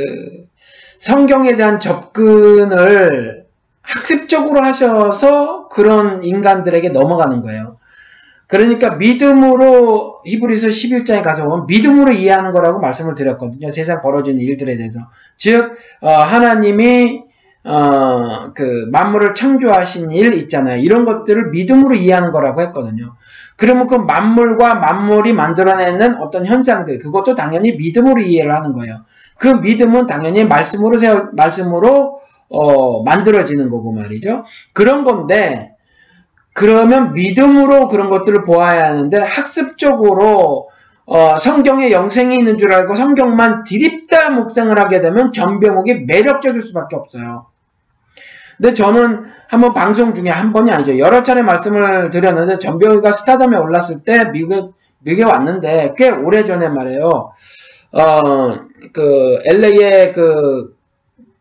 성경에 대한 접근을 학습적으로 하셔서 그런 인간들에게 넘어가는 거예요. 그러니까 믿음으로 히브리서 11장에 가서 보면 믿음으로 이해하는 거라고 말씀을 드렸거든요. 세상 벌어지는 일들에 대해서. 즉 어, 하나님이 어, 그 만물을 창조하신 일 있잖아요. 이런 것들을 믿음으로 이해하는 거라고 했거든요. 그러면 그 만물과 만물이 만들어내는 어떤 현상들 그것도 당연히 믿음으로 이해를 하는 거예요. 그 믿음은 당연히 말씀으로 세워 말씀으로 어, 만들어지는 거고 말이죠. 그런 건데, 그러면 믿음으로 그런 것들을 보아야 하는데, 학습적으로, 어, 성경에 영생이 있는 줄 알고 성경만 디립다 묵상을 하게 되면 전병욱이 매력적일 수밖에 없어요. 근데 저는 한번 방송 중에 한 번이 아니죠. 여러 차례 말씀을 드렸는데 전병희가 스타덤에 올랐을 때 미국 미국에 왔는데 꽤 오래 전에 말이에요. 어, 그 LA의 그,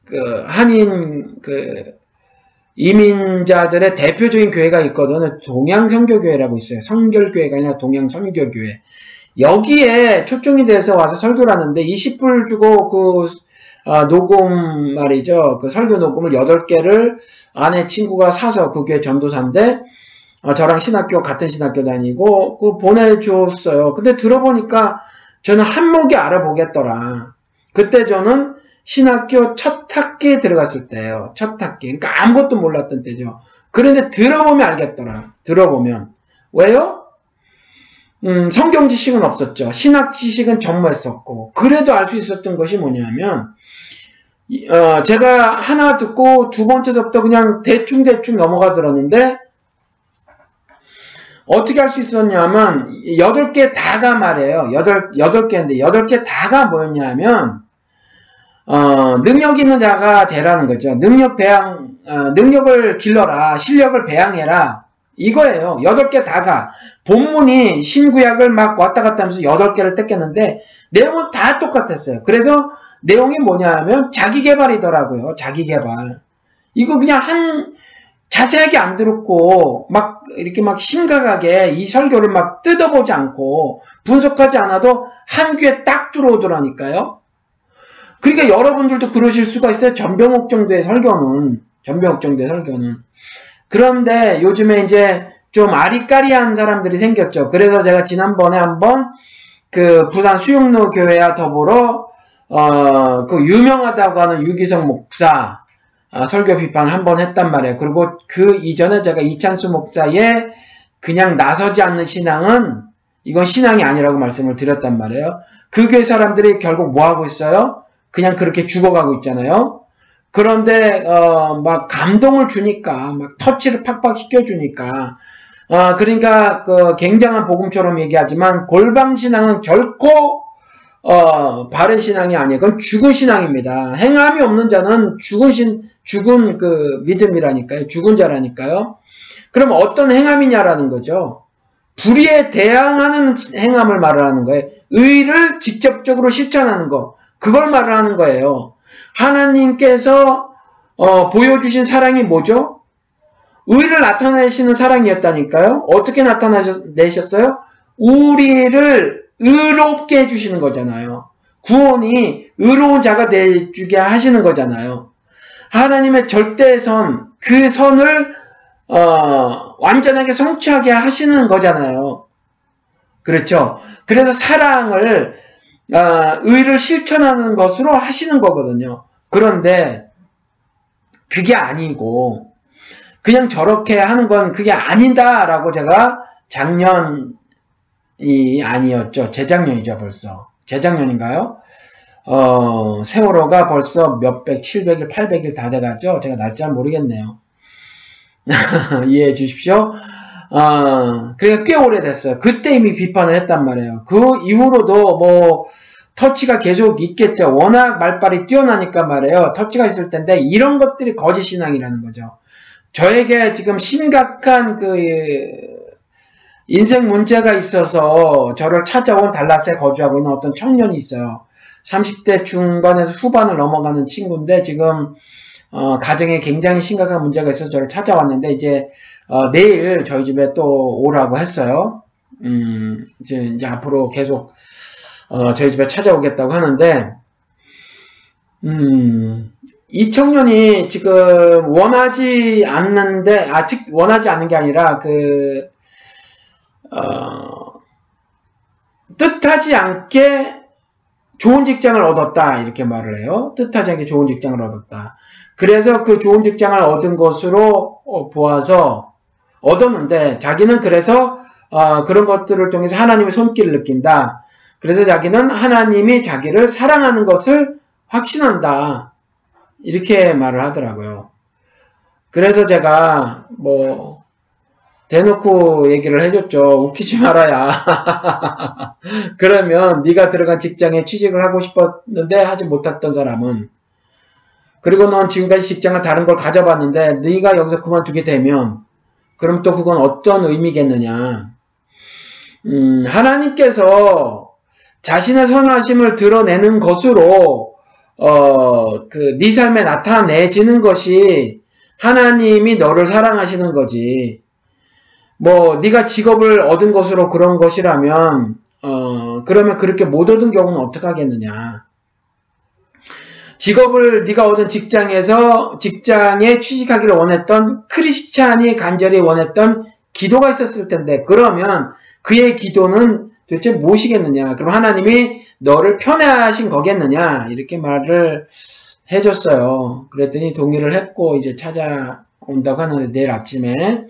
그 한인 그 이민자들의 대표적인 교회가 있거든요. 동양선교교회라고 있어요. 성결교회가 아니라 동양선교교회. 여기에 초청이 돼서 와서 설교를 하는데 20불 주고 그 아, 녹음 말이죠. 그 설교 녹음을 8개를 아내 친구가 사서 그게 전도사인데 어, 저랑 신학교 같은 신학교 다니고 그 보내줬어요. 근데 들어보니까 저는 한목이 알아보겠더라. 그때 저는 신학교 첫 학기에 들어갔을 때예요. 첫 학기. 그러니까 아무것도 몰랐던 때죠. 그런데 들어보면 알겠더라. 들어보면. 왜요? 음, 성경 지식은 없었죠. 신학 지식은 전무했었고. 그래도 알 수 있었던 것이 뭐냐면 어, 제가 하나 듣고 두 번째부터 그냥 대충대충 넘어가 들었는데 어떻게 할 수 있었냐면 여덟 개 다가 말이에요. 여덟 여덟 개인데 여덟 개 다가 뭐였냐면 어, 능력 있는 자가 되라는 거죠. 능력 배양 어, 능력을 길러라. 실력을 배양해라. 이거예요. 여덟 개 다가 본문이 신구약을 막 왔다 갔다 하면서 여덟 개를 뜯겼는데 내용은 다 똑같았어요. 그래서 내용이 뭐냐면 자기 개발이더라고요. 자기 개발. 이거 그냥 한 자세하게 안 들었고 막 이렇게 막 심각하게 이 설교를 막 뜯어보지 않고 분석하지 않아도 한 귀에 딱 들어오더라니까요. 그러니까 여러분들도 그러실 수가 있어요. 전병옥 정도의 설교는 전병옥 정도의 설교는 그런데 요즘에 이제 좀 아리까리한 사람들이 생겼죠. 그래서 제가 지난번에 한번 그 부산 수용로 교회와 더불어 어, 그 유명하다고 하는 유기성 목사 어, 설교 비판을 한번 했단 말이에요. 그리고 그 이전에 제가 이찬수 목사의 그냥 나서지 않는 신앙은 이건 신앙이 아니라고 말씀을 드렸단 말이에요. 그 교회 사람들이 결국 뭐 하고 있어요? 그냥 그렇게 죽어가고 있잖아요. 그런데 어, 막 감동을 주니까 막 터치를 팍팍 시켜주니까 어, 그러니까 그 굉장한 복음처럼 얘기하지만 골방 신앙은 결코 어, 바른 신앙이 아니에요. 그건 죽은 신앙입니다. 행함이 없는 자는 죽은 신, 죽은 그 믿음이라니까요. 죽은 자라니까요. 그럼 어떤 행함이냐라는 거죠. 불의에 대항하는 행함을 말을 하는 거예요. 의를 직접적으로 실천하는 거. 그걸 말을 하는 거예요. 하나님께서 어, 보여주신 사랑이 뭐죠? 의를 나타내시는 사랑이었다니까요. 어떻게 나타내셨어요? 우리를 의롭게 해주시는 거잖아요. 구원이 의로운 자가 되주게 하시는 거잖아요. 하나님의 절대선, 그 선을 어, 완전하게 성취하게 하시는 거잖아요. 그렇죠? 그래서 사랑을 어, 의를 실천하는 것으로 하시는 거거든요. 그런데 그게 아니고 그냥 저렇게 하는 건 그게 아닌다라고 제가 작년 이 아니었죠. 재작년이죠, 벌써. 재작년인가요? 어, 세월호가 벌써 몇백, 칠백일, 팔백일 다 돼가죠. 제가 날짜 모르겠네요. 이해해 주십시오. 어, 그러니까 꽤 오래됐어요. 그때 이미 비판을 했단 말이에요. 그 이후로도 뭐, 터치가 계속 있겠죠. 워낙 말빨이 뛰어나니까 말이에요. 터치가 있을 텐데, 이런 것들이 거짓 신앙이라는 거죠. 저에게 지금 심각한 그, 인생 문제가 있어서 저를 찾아온 달라스에 거주하고 있는 어떤 청년이 있어요. 30대 중반에서 후반을 넘어가는 친구인데 지금 어, 가정에 굉장히 심각한 문제가 있어서 저를 찾아왔는데 이제 어, 내일 저희 집에 또 오라고 했어요. 음, 이제, 이제 앞으로 계속 어, 저희 집에 찾아오겠다고 하는데 음, 이 청년이 지금 원하지 않는데 아직 원하지 않는 게 아니라 그 어, 뜻하지 않게 좋은 직장을 얻었다 이렇게 말을 해요. 뜻하지 않게 좋은 직장을 얻었다. 그래서 그 좋은 직장을 얻은 것으로 어, 보아서 얻었는데 자기는 그래서 어, 그런 것들을 통해서 하나님의 손길을 느낀다. 그래서 자기는 하나님이 자기를 사랑하는 것을 확신한다. 이렇게 말을 하더라고요. 그래서 제가 뭐 대놓고 얘기를 해줬죠. 웃기지 말아야. 그러면 네가 들어간 직장에 취직을 하고 싶었는데 하지 못했던 사람은 그리고 넌 지금까지 직장을 다른 걸 가져봤는데 네가 여기서 그만두게 되면 그럼 또 그건 어떤 의미겠느냐. 음, 하나님께서 자신의 선하심을 드러내는 것으로 어, 그 네 삶에 나타내지는 것이 하나님이 너를 사랑하시는 거지. 뭐 네가 직업을 얻은 것으로 그런 것이라면 어, 그러면 그렇게 못 얻은 경우는 어떻게 하겠느냐. 직업을 네가 얻은 직장에서 직장에 취직하기를 원했던 크리스찬이 간절히 원했던 기도가 있었을 텐데 그러면 그의 기도는 도대체 무엇이겠느냐? 그럼 하나님이 너를 편애하신 거겠느냐? 이렇게 말을 해줬어요. 그랬더니 동의를 했고 이제 찾아온다고 하는데 내일 아침에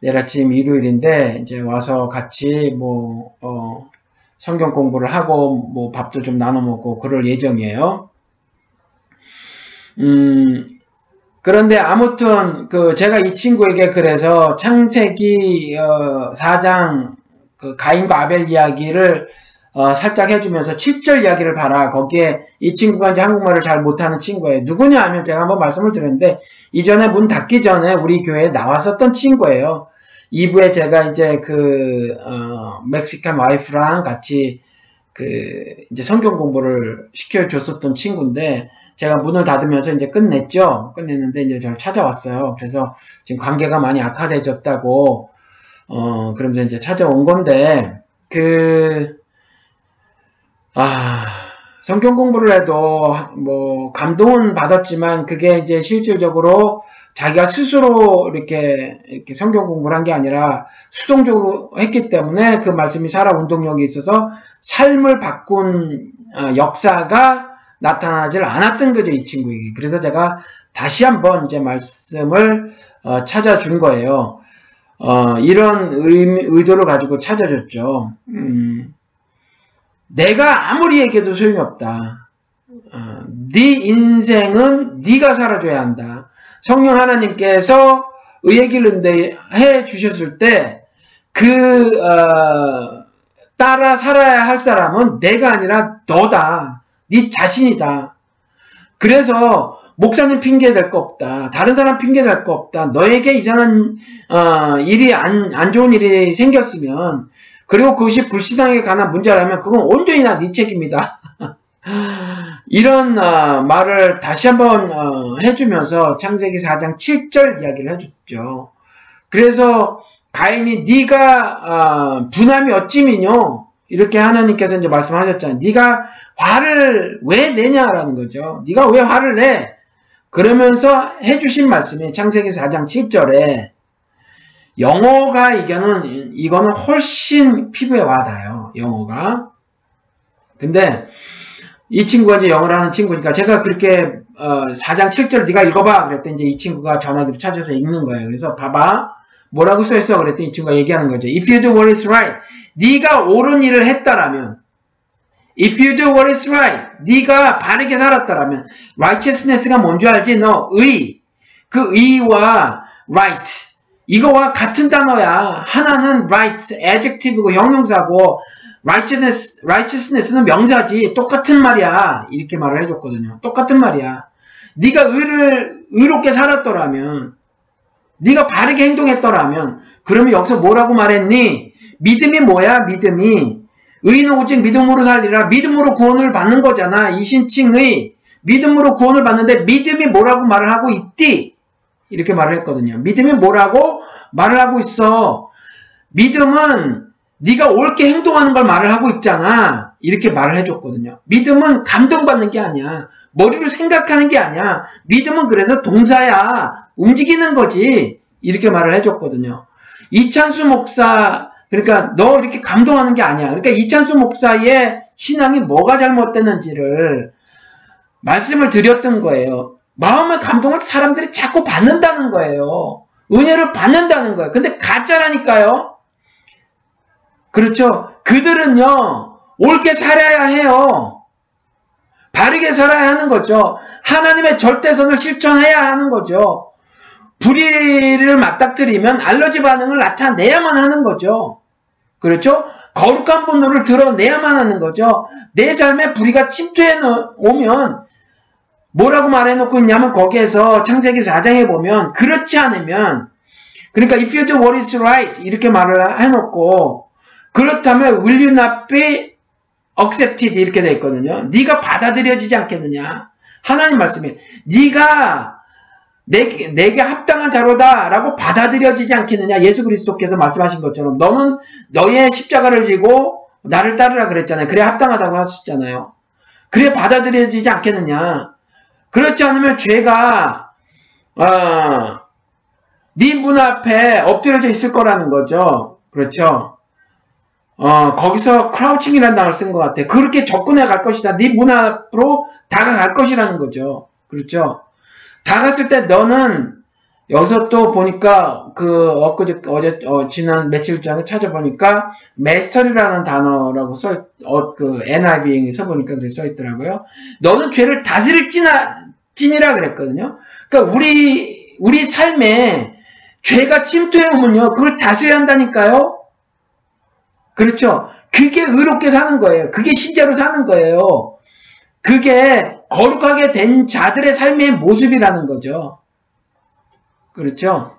내일 아침 일요일인데 이제 와서 같이 뭐 어, 성경 공부를 하고 뭐 밥도 좀 나눠 먹고 그럴 예정이에요. 음 그런데 아무튼 그 제가 이 친구에게 그래서 창세기 어, 4장 그 가인과 아벨 이야기를 어, 살짝 해주면서 7절 이야기를 봐라. 거기에 이 친구가 이제 한국말을 잘 못하는 친구예요. 누구냐 하면 제가 한번 말씀을 드렸는데 이전에 문 닫기 전에 우리 교회에 나왔었던 친구예요. 2부에 제가 이제 그, 어, 멕시칸 와이프랑 같이 그, 이제 성경 공부를 시켜줬었던 친구인데, 제가 문을 닫으면서 이제 끝냈죠. 끝냈는데 이제 저를 찾아왔어요. 그래서 지금 관계가 많이 악화되졌다고, 어, 그러면서 이제 찾아온 건데, 그, 아, 성경 공부를 해도 뭐 감동은 받았지만 그게 이제 실질적으로 자기가 스스로 이렇게, 이렇게 성경 공부를 한 게 아니라 수동적으로 했기 때문에 그 말씀이 살아 운동력이 있어서 삶을 바꾼 어, 역사가 나타나질 않았던 거죠, 이 친구에게. 그래서 제가 다시 한번 이제 말씀을 어, 찾아준 거예요. 어, 이런 의, 도를 가지고 찾아줬죠. 음, 내가 아무리 얘기해도 소용이 없다. 어, 네 인생은 네가 살아줘야 한다. 성령 하나님께서 의의 길을 해 주셨을 때그 어, 따라 살아야 할 사람은 내가 아니라 너다. 네 자신이다. 그래서 목사님 핑계 될거 없다. 다른 사람 핑계 될거 없다. 너에게 이상한 어, 일이 안, 안 좋은 일이 생겼으면 그리고 그것이 불신앙에 관한 문제라면 그건 온전히 다네 책임이다. 이런 어, 말을 다시 한번 어, 해주면서 창세기 4장 7절 이야기를 해줬죠. 그래서 가인이 네가 어, 분함이 어찌미뇨 이렇게 하나님께서 이제 말씀하셨잖아요. 네가 화를 왜 내냐라는 거죠. 네가 왜 화를 내? 그러면서 해주신 말씀이 창세기 4장 7절에 영어가 이거는 이거는 훨씬 피부에 와닿아요. 영어가. 근데 이 친구가 이제 영어를 하는 친구니까 제가 그렇게 어, 4장 7절 네가 읽어봐 그랬더니 이제 이 친구가 전화기로 찾아서 읽는 거예요. 그래서 봐봐 뭐라고 써있어 그랬더니 이 친구가 얘기하는 거죠. If you do what is right, 네가 옳은 일을 했다라면 If you do what is right, 네가 바르게 살았다라면 righteousness가 뭔지 알지? 너 의, 그 의와 right 이거와 같은 단어야. 하나는 right, adjective고 형용사고 righteousness, righteousness는 명사지. 똑같은 말이야. 이렇게 말을 해줬거든요. 똑같은 말이야. 네가 의를 의롭게 살았더라면, 네가 바르게 행동했더라면, 그러면 여기서 뭐라고 말했니? 믿음이 뭐야? 믿음이 의인은 오직 믿음으로 살리라. 믿음으로 구원을 받는 거잖아. 이 신칭의 믿음으로 구원을 받는데 믿음이 뭐라고 말을 하고 있디? 이렇게 말을 했거든요. 믿음이 뭐라고 말을 하고 있어. 믿음은 네가 옳게 행동하는 걸 말을 하고 있잖아. 이렇게 말을 해줬거든요. 믿음은 감동받는 게 아니야. 머리로 생각하는 게 아니야. 믿음은 그래서 동사야. 움직이는 거지. 이렇게 말을 해줬거든요. 이찬수 목사, 그러니까 너 이렇게 감동하는 게 아니야. 그러니까 이찬수 목사의 신앙이 뭐가 잘못됐는지를 말씀을 드렸던 거예요. 마음의 감동을 사람들이 자꾸 받는다는 거예요. 은혜를 받는다는 거예요. 근데 가짜라니까요. 그렇죠. 그들은요, 옳게 살아야 해요. 바르게 살아야 하는 거죠. 하나님의 절대선을 실천해야 하는 거죠. 불의를 맞닥뜨리면 알러지 반응을 나타내야만 하는 거죠. 그렇죠? 거룩한 분노를 드러내야만 하는 거죠. 내 삶에 불의가 침투해 오면 뭐라고 말해놓고 있냐면 거기에서 창세기 4장에 보면 그렇지 않으면 그러니까 if you do what is right 이렇게 말을 해놓고 그렇다면 will you not be accepted 이렇게 돼 있거든요. 네가 받아들여지지 않겠느냐. 하나님 말씀에 네가 내게, 내게 합당한 자로다라고 받아들여지지 않겠느냐. 예수 그리스도께서 말씀하신 것처럼 너는 너의 십자가를 지고 나를 따르라 그랬잖아요. 그래 합당하다고 하셨잖아요. 그래 받아들여지지 않겠느냐. 그렇지 않으면 죄가 어, 네문 앞에 엎드려져 있을 거라는 거죠. 그렇죠. 어, 거기서 크라우칭이라는 단어를 쓴 것 같아. 그렇게 접근해 갈 것이다. 네 문 앞으로 다가갈 것이라는 거죠. 그렇죠. 다 갔을 때 너는 여기서 또 보니까 그 엊그제 어제 어, 지난 며칠 전에 찾아보니까 메스터리라는 단어라고 써 어 그 NIV에서 보니까 그렇게 써 있더라고요. 너는 죄를 다스릴 찐아 찐이라 그랬거든요. 그러니까 우리 우리 삶에 죄가 침투해 오면요 그걸 다스려야 한다니까요. 그렇죠. 그게 의롭게 사는 거예요. 그게 신자로 사는 거예요. 그게 거룩하게 된 자들의 삶의 모습이라는 거죠. 그렇죠?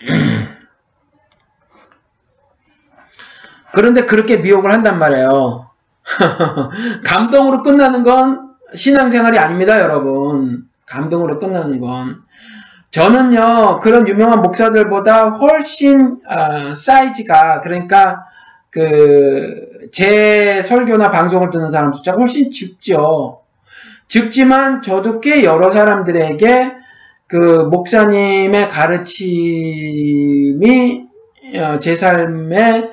그런데 그렇게 미혹을 한단 말이에요. 감동으로 끝나는 건 신앙생활이 아닙니다, 여러분. 감동으로 끝나는 건. 저는요, 그런 유명한 목사들보다 훨씬, 어, 사이즈가, 그러니까, 그, 제 설교나 방송을 듣는 사람 숫자가 훨씬 적죠. 적지만 저도 꽤 여러 사람들에게 그 목사님의 가르침이 어, 제 삶에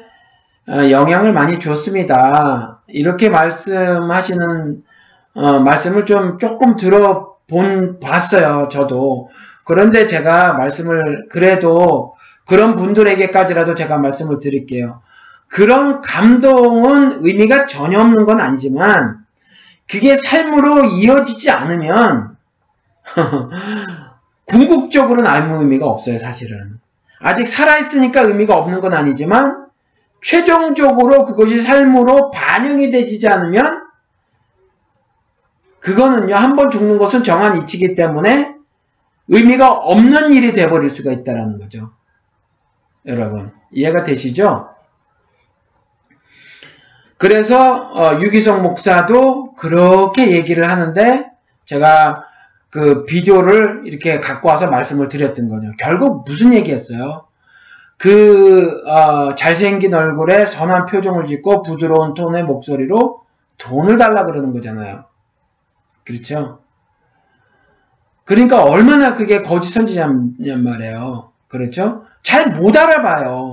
어, 영향을 많이 줬습니다. 이렇게 말씀하시는 어, 말씀을 좀 조금 들어본 봤어요. 저도 그런데 제가 말씀을 그래도 그런 분들에게까지라도 제가 말씀을 드릴게요. 그런 감동은 의미가 전혀 없는 건 아니지만 그게 삶으로 이어지지 않으면 궁극적으로는 아무 의미가 없어요, 사실은. 아직 살아있으니까 의미가 없는 건 아니지만 최종적으로 그것이 삶으로 반영이 되지 않으면 그거는요, 한 번 죽는 것은 정한 이치기 때문에 의미가 없는 일이 돼버릴 수가 있다는 거죠. 여러분, 이해가 되시죠? 그래서 어, 유기성 목사도 그렇게 얘기를 하는데 제가 그 비디오를 이렇게 갖고 와서 말씀을 드렸던 거죠. 결국 무슨 얘기했어요? 그 어, 잘생긴 얼굴에 선한 표정을 짓고 부드러운 톤의 목소리로 돈을 달라 그러는 거잖아요. 그렇죠? 그러니까 얼마나 그게 거짓 선지자냔 말이에요. 그렇죠? 잘 못 알아봐요.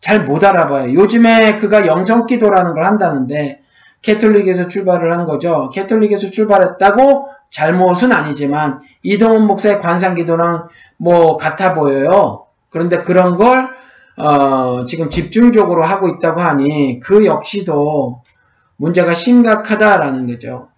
잘 못 알아봐요. 요즘에 그가 영성기도라는 걸 한다는데 캐톨릭에서 출발을 한 거죠. 캐톨릭에서 출발했다고 잘못은 아니지만 이동훈 목사의 관상기도랑 뭐 같아 보여요. 그런데 그런 걸 어, 지금 집중적으로 하고 있다고 하니 그 역시도 문제가 심각하다라는 거죠.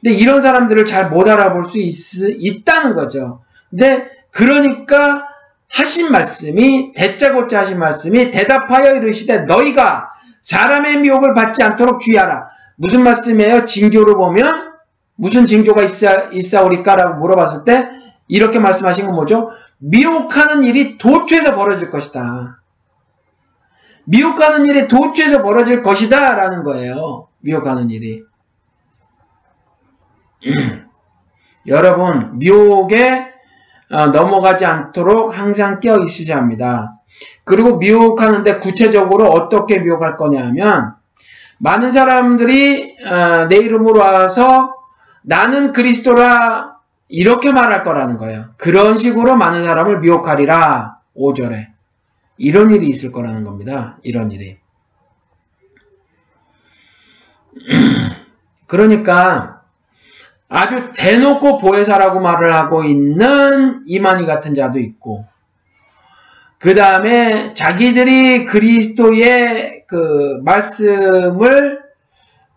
근데 이런 사람들을 잘 못 알아볼 수 있, 있다는 거죠. 근데 그러니까 하신 말씀이 대짜고짜 하신 말씀이 대답하여 이르시되 너희가 사람의 미혹을 받지 않도록 주의하라. 무슨 말씀이에요? 징조로 보면 무슨 징조가 있사, 있사오리까라고 물어봤을 때 이렇게 말씀하신 건 뭐죠? 미혹하는 일이 도처에서 벌어질 것이다. 미혹하는 일이 도처에서 벌어질 것이다 라는 거예요. 미혹하는 일이. 여러분 미혹에 어, 넘어가지 않도록 항상 깨어 있으셔야 합니다. 그리고 미혹하는데 구체적으로 어떻게 미혹할 거냐 하면 많은 사람들이 어, 내 이름으로 와서 나는 그리스도라 이렇게 말할 거라는 거예요. 그런 식으로 많은 사람을 미혹하리라 5절에 이런 일이 있을 거라는 겁니다. 이런 일이. 그러니까 아주 대놓고 보혜사라고 말을 하고 있는 이만희 같은 자도 있고, 그 다음에 자기들이 그리스도의 그 말씀을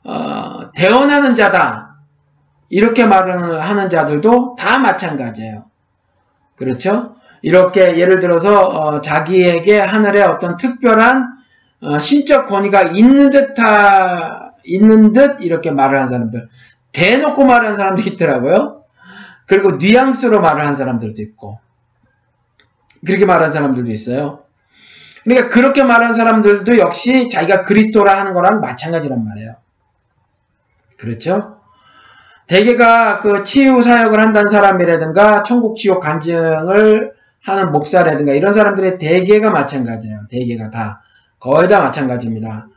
어, 대언하는 자다 이렇게 말을 하는 자들도 다 마찬가지예요. 그렇죠? 이렇게 예를 들어서 어, 자기에게 하늘에 어떤 특별한 어, 신적 권위가 있는 듯하 있는 듯 이렇게 말을 한 사람들. 대놓고 말하는 사람도 있더라고요. 그리고 뉘앙스로 말을 한 사람들도 있고. 그렇게 말하는 사람들도 있어요. 그러니까 그렇게 말하는 사람들도 역시 자기가 그리스도라 하는 거랑 마찬가지란 말이에요. 그렇죠? 대개가 그 치유 사역을 한다는 사람이라든가 천국 지옥 간증을 하는 목사라든가 이런 사람들의 대개가 마찬가지예요. 대개가 다. 거의 다 마찬가지입니다.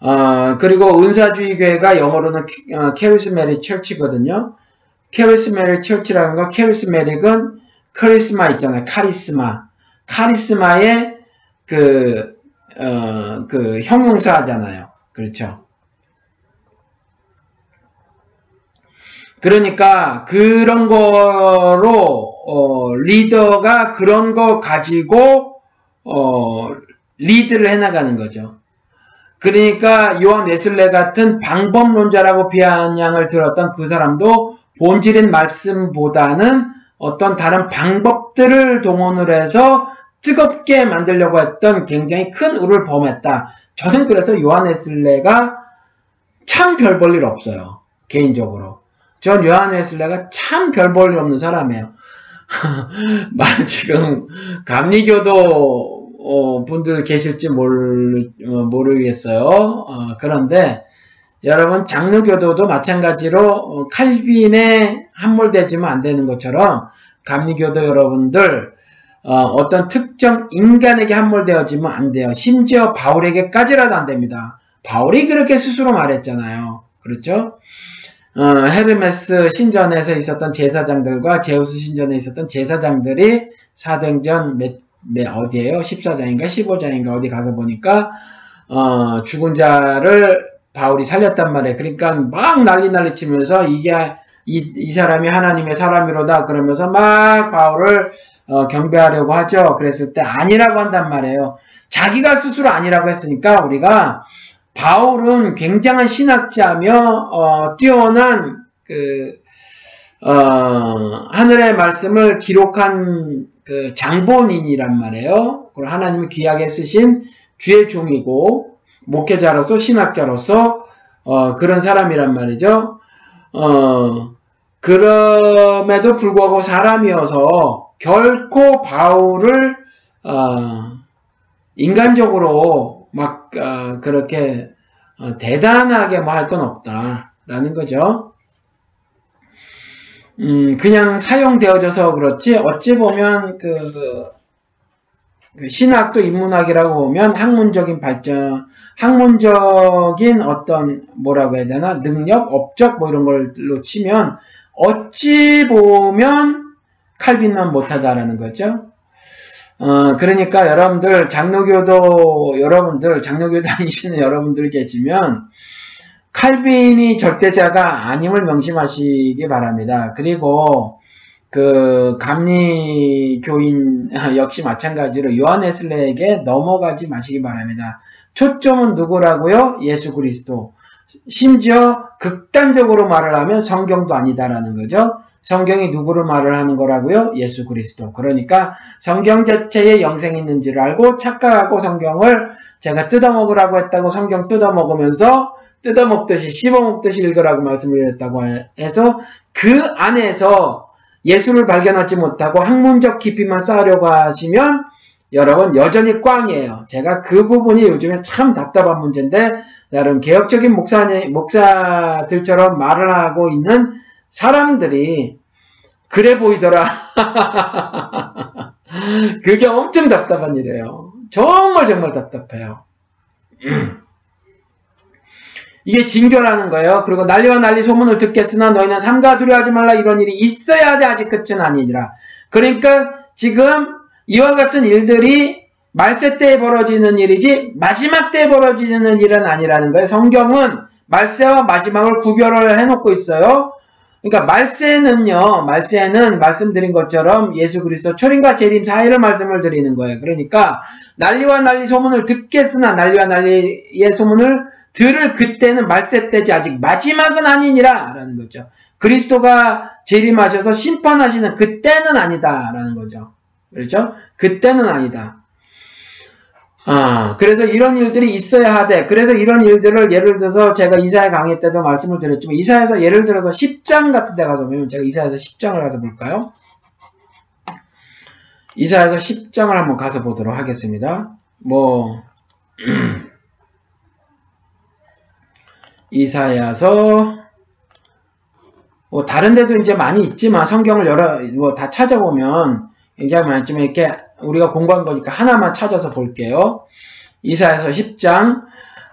어, 그리고 은사주의 교회가 영어로는 charismatic church거든요. charismatic church라는 거, 캐리스메릭은 카리스마 있잖아요. 카리스마. 카리스마의 그, 어, 그 형용사잖아요. 그렇죠. 그러니까 그런 거로 어, 리더가 그런 거 가지고 어, 리드를 해나가는 거죠. 그러니까 요한 웨슬레 같은 방법론자라고 비아냥을 들었던 그 사람도 본질인 말씀보다는 어떤 다른 방법들을 동원을 해서 뜨겁게 만들려고 했던 굉장히 큰 우를 범했다. 저는 그래서 요한 웨슬레가 참 별 볼 일 없어요. 개인적으로. 전 요한 웨슬레가 참 별 볼 일 없는 사람이에요. 지금 감리교도 어, 분들 계실지 모르, 어, 모르겠어요. 어, 그런데 여러분 장르교도도 마찬가지로 어, 칼빈에 함몰되지면 안 되는 것처럼 감리교도 여러분들 어, 떤 특정 인간에게 함몰되어지면 안 돼요. 심지어 바울에게까지라도 안 됩니다. 바울이 그렇게 스스로 말했잖아요. 그렇죠? 어, 헤르메스 신전에서 있었던 제사장들과 제우스 신전에 있었던 제사장들이 사도행전 몇, 네, 어디에요? 14장인가 15장인가 어디 가서 보니까 어, 죽은 자를 바울이 살렸단 말이에요. 그러니까 막 난리 난리 치면서 이게 이, 이 사람이 하나님의 사람이로다 그러면서 막 바울을 어, 경배하려고 하죠. 그랬을 때 아니라고 한단 말이에요. 자기가 스스로 아니라고 했으니까 우리가 바울은 굉장한 신학자며 어, 뛰어난 그 어, 하늘의 말씀을 기록한 그 장본인이란 말이에요. 그걸 하나님이 귀하게 쓰신 주의 종이고 목회자로서 신학자로서 어, 그런 사람이란 말이죠. 어, 그럼에도 불구하고 사람이어서 결코 바울을 어, 인간적으로 막 어, 그렇게 어, 대단하게 뭐 할 건 없다라는 거죠. 음, 그냥 사용되어져서 그렇지, 어찌 보면 그, 그 신학도 인문학이라고 보면 학문적인 발전, 학문적인 어떤 뭐라고 해야 되나 능력, 업적 뭐 이런 걸로 치면 어찌 보면 칼빈만 못하다라는 거죠. 어, 그러니까 여러분들 장로교도 여러분들 장로교 다니시는 여러분들 계시면 칼빈이 절대자가 아님을 명심하시기 바랍니다. 그리고 그 감리 교인 역시 마찬가지로 요한 에슬레에게 넘어가지 마시기 바랍니다. 초점은 누구라고요? 예수 그리스도. 심지어 극단적으로 말을 하면 성경도 아니다라는 거죠. 성경이 누구를 말을 하는 거라고요? 예수 그리스도. 그러니까 성경 자체에 영생이 있는지를 알고 착각하고 성경을 제가 뜯어먹으라고 했다고 성경 뜯어먹으면서 뜯어먹듯이 씹어먹듯이 읽으라고 말씀을 드렸다고 해서 그 안에서 예수를 발견하지 못하고 학문적 깊이만 쌓으려고 하시면 여러분 여전히 꽝이에요. 제가 그 부분이 요즘에 참 답답한 문제인데 나름 개혁적인 목사 목사들처럼 말을 하고 있는 사람들이 그래 보이더라. 그게 엄청 답답한 일이에요. 정말 정말 답답해요. 이게 징조라는 거예요. 그리고 난리와 난리 소문을 듣겠으나 너희는 삼가 두려워하지 말라 이런 일이 있어야 돼 아직 끝은 아니니라. 그러니까 지금 이와 같은 일들이 말세 때에 벌어지는 일이지 마지막 때에 벌어지는 일은 아니라는 거예요. 성경은 말세와 마지막을 구별을 해놓고 있어요. 그러니까 말세는요, 말세는 말씀드린 것처럼 예수 그리스도 초림과 재림 사이를 말씀을 드리는 거예요. 그러니까 난리와 난리 소문을 듣겠으나 난리와 난리의 소문을 들을 그때는 말세 때지 아직 마지막은 아니니라 라는 거죠. 그리스도가 재림하셔서 심판하시는 그때는 아니다 라는 거죠. 그렇죠? 그때는 아니다. 아, 그래서 이런 일들이 있어야 하되, 그래서 이런 일들을 예를 들어서 제가 이사야 강의 때도 말씀을 드렸지만, 이사야서 예를 들어서 10장 같은 데 가서 보면, 제가 이사야서 10장을 가서 볼까요? 이사야서 10장을 한번 가서 보도록 하겠습니다. 뭐, 이사야서, 뭐, 다른 데도 이제 많이 있지만, 성경을 여러, 뭐, 다 찾아보면, 굉장히 많지만, 이렇게 우리가 공부한 거니까 하나만 찾아서 볼게요. 이사야서 10장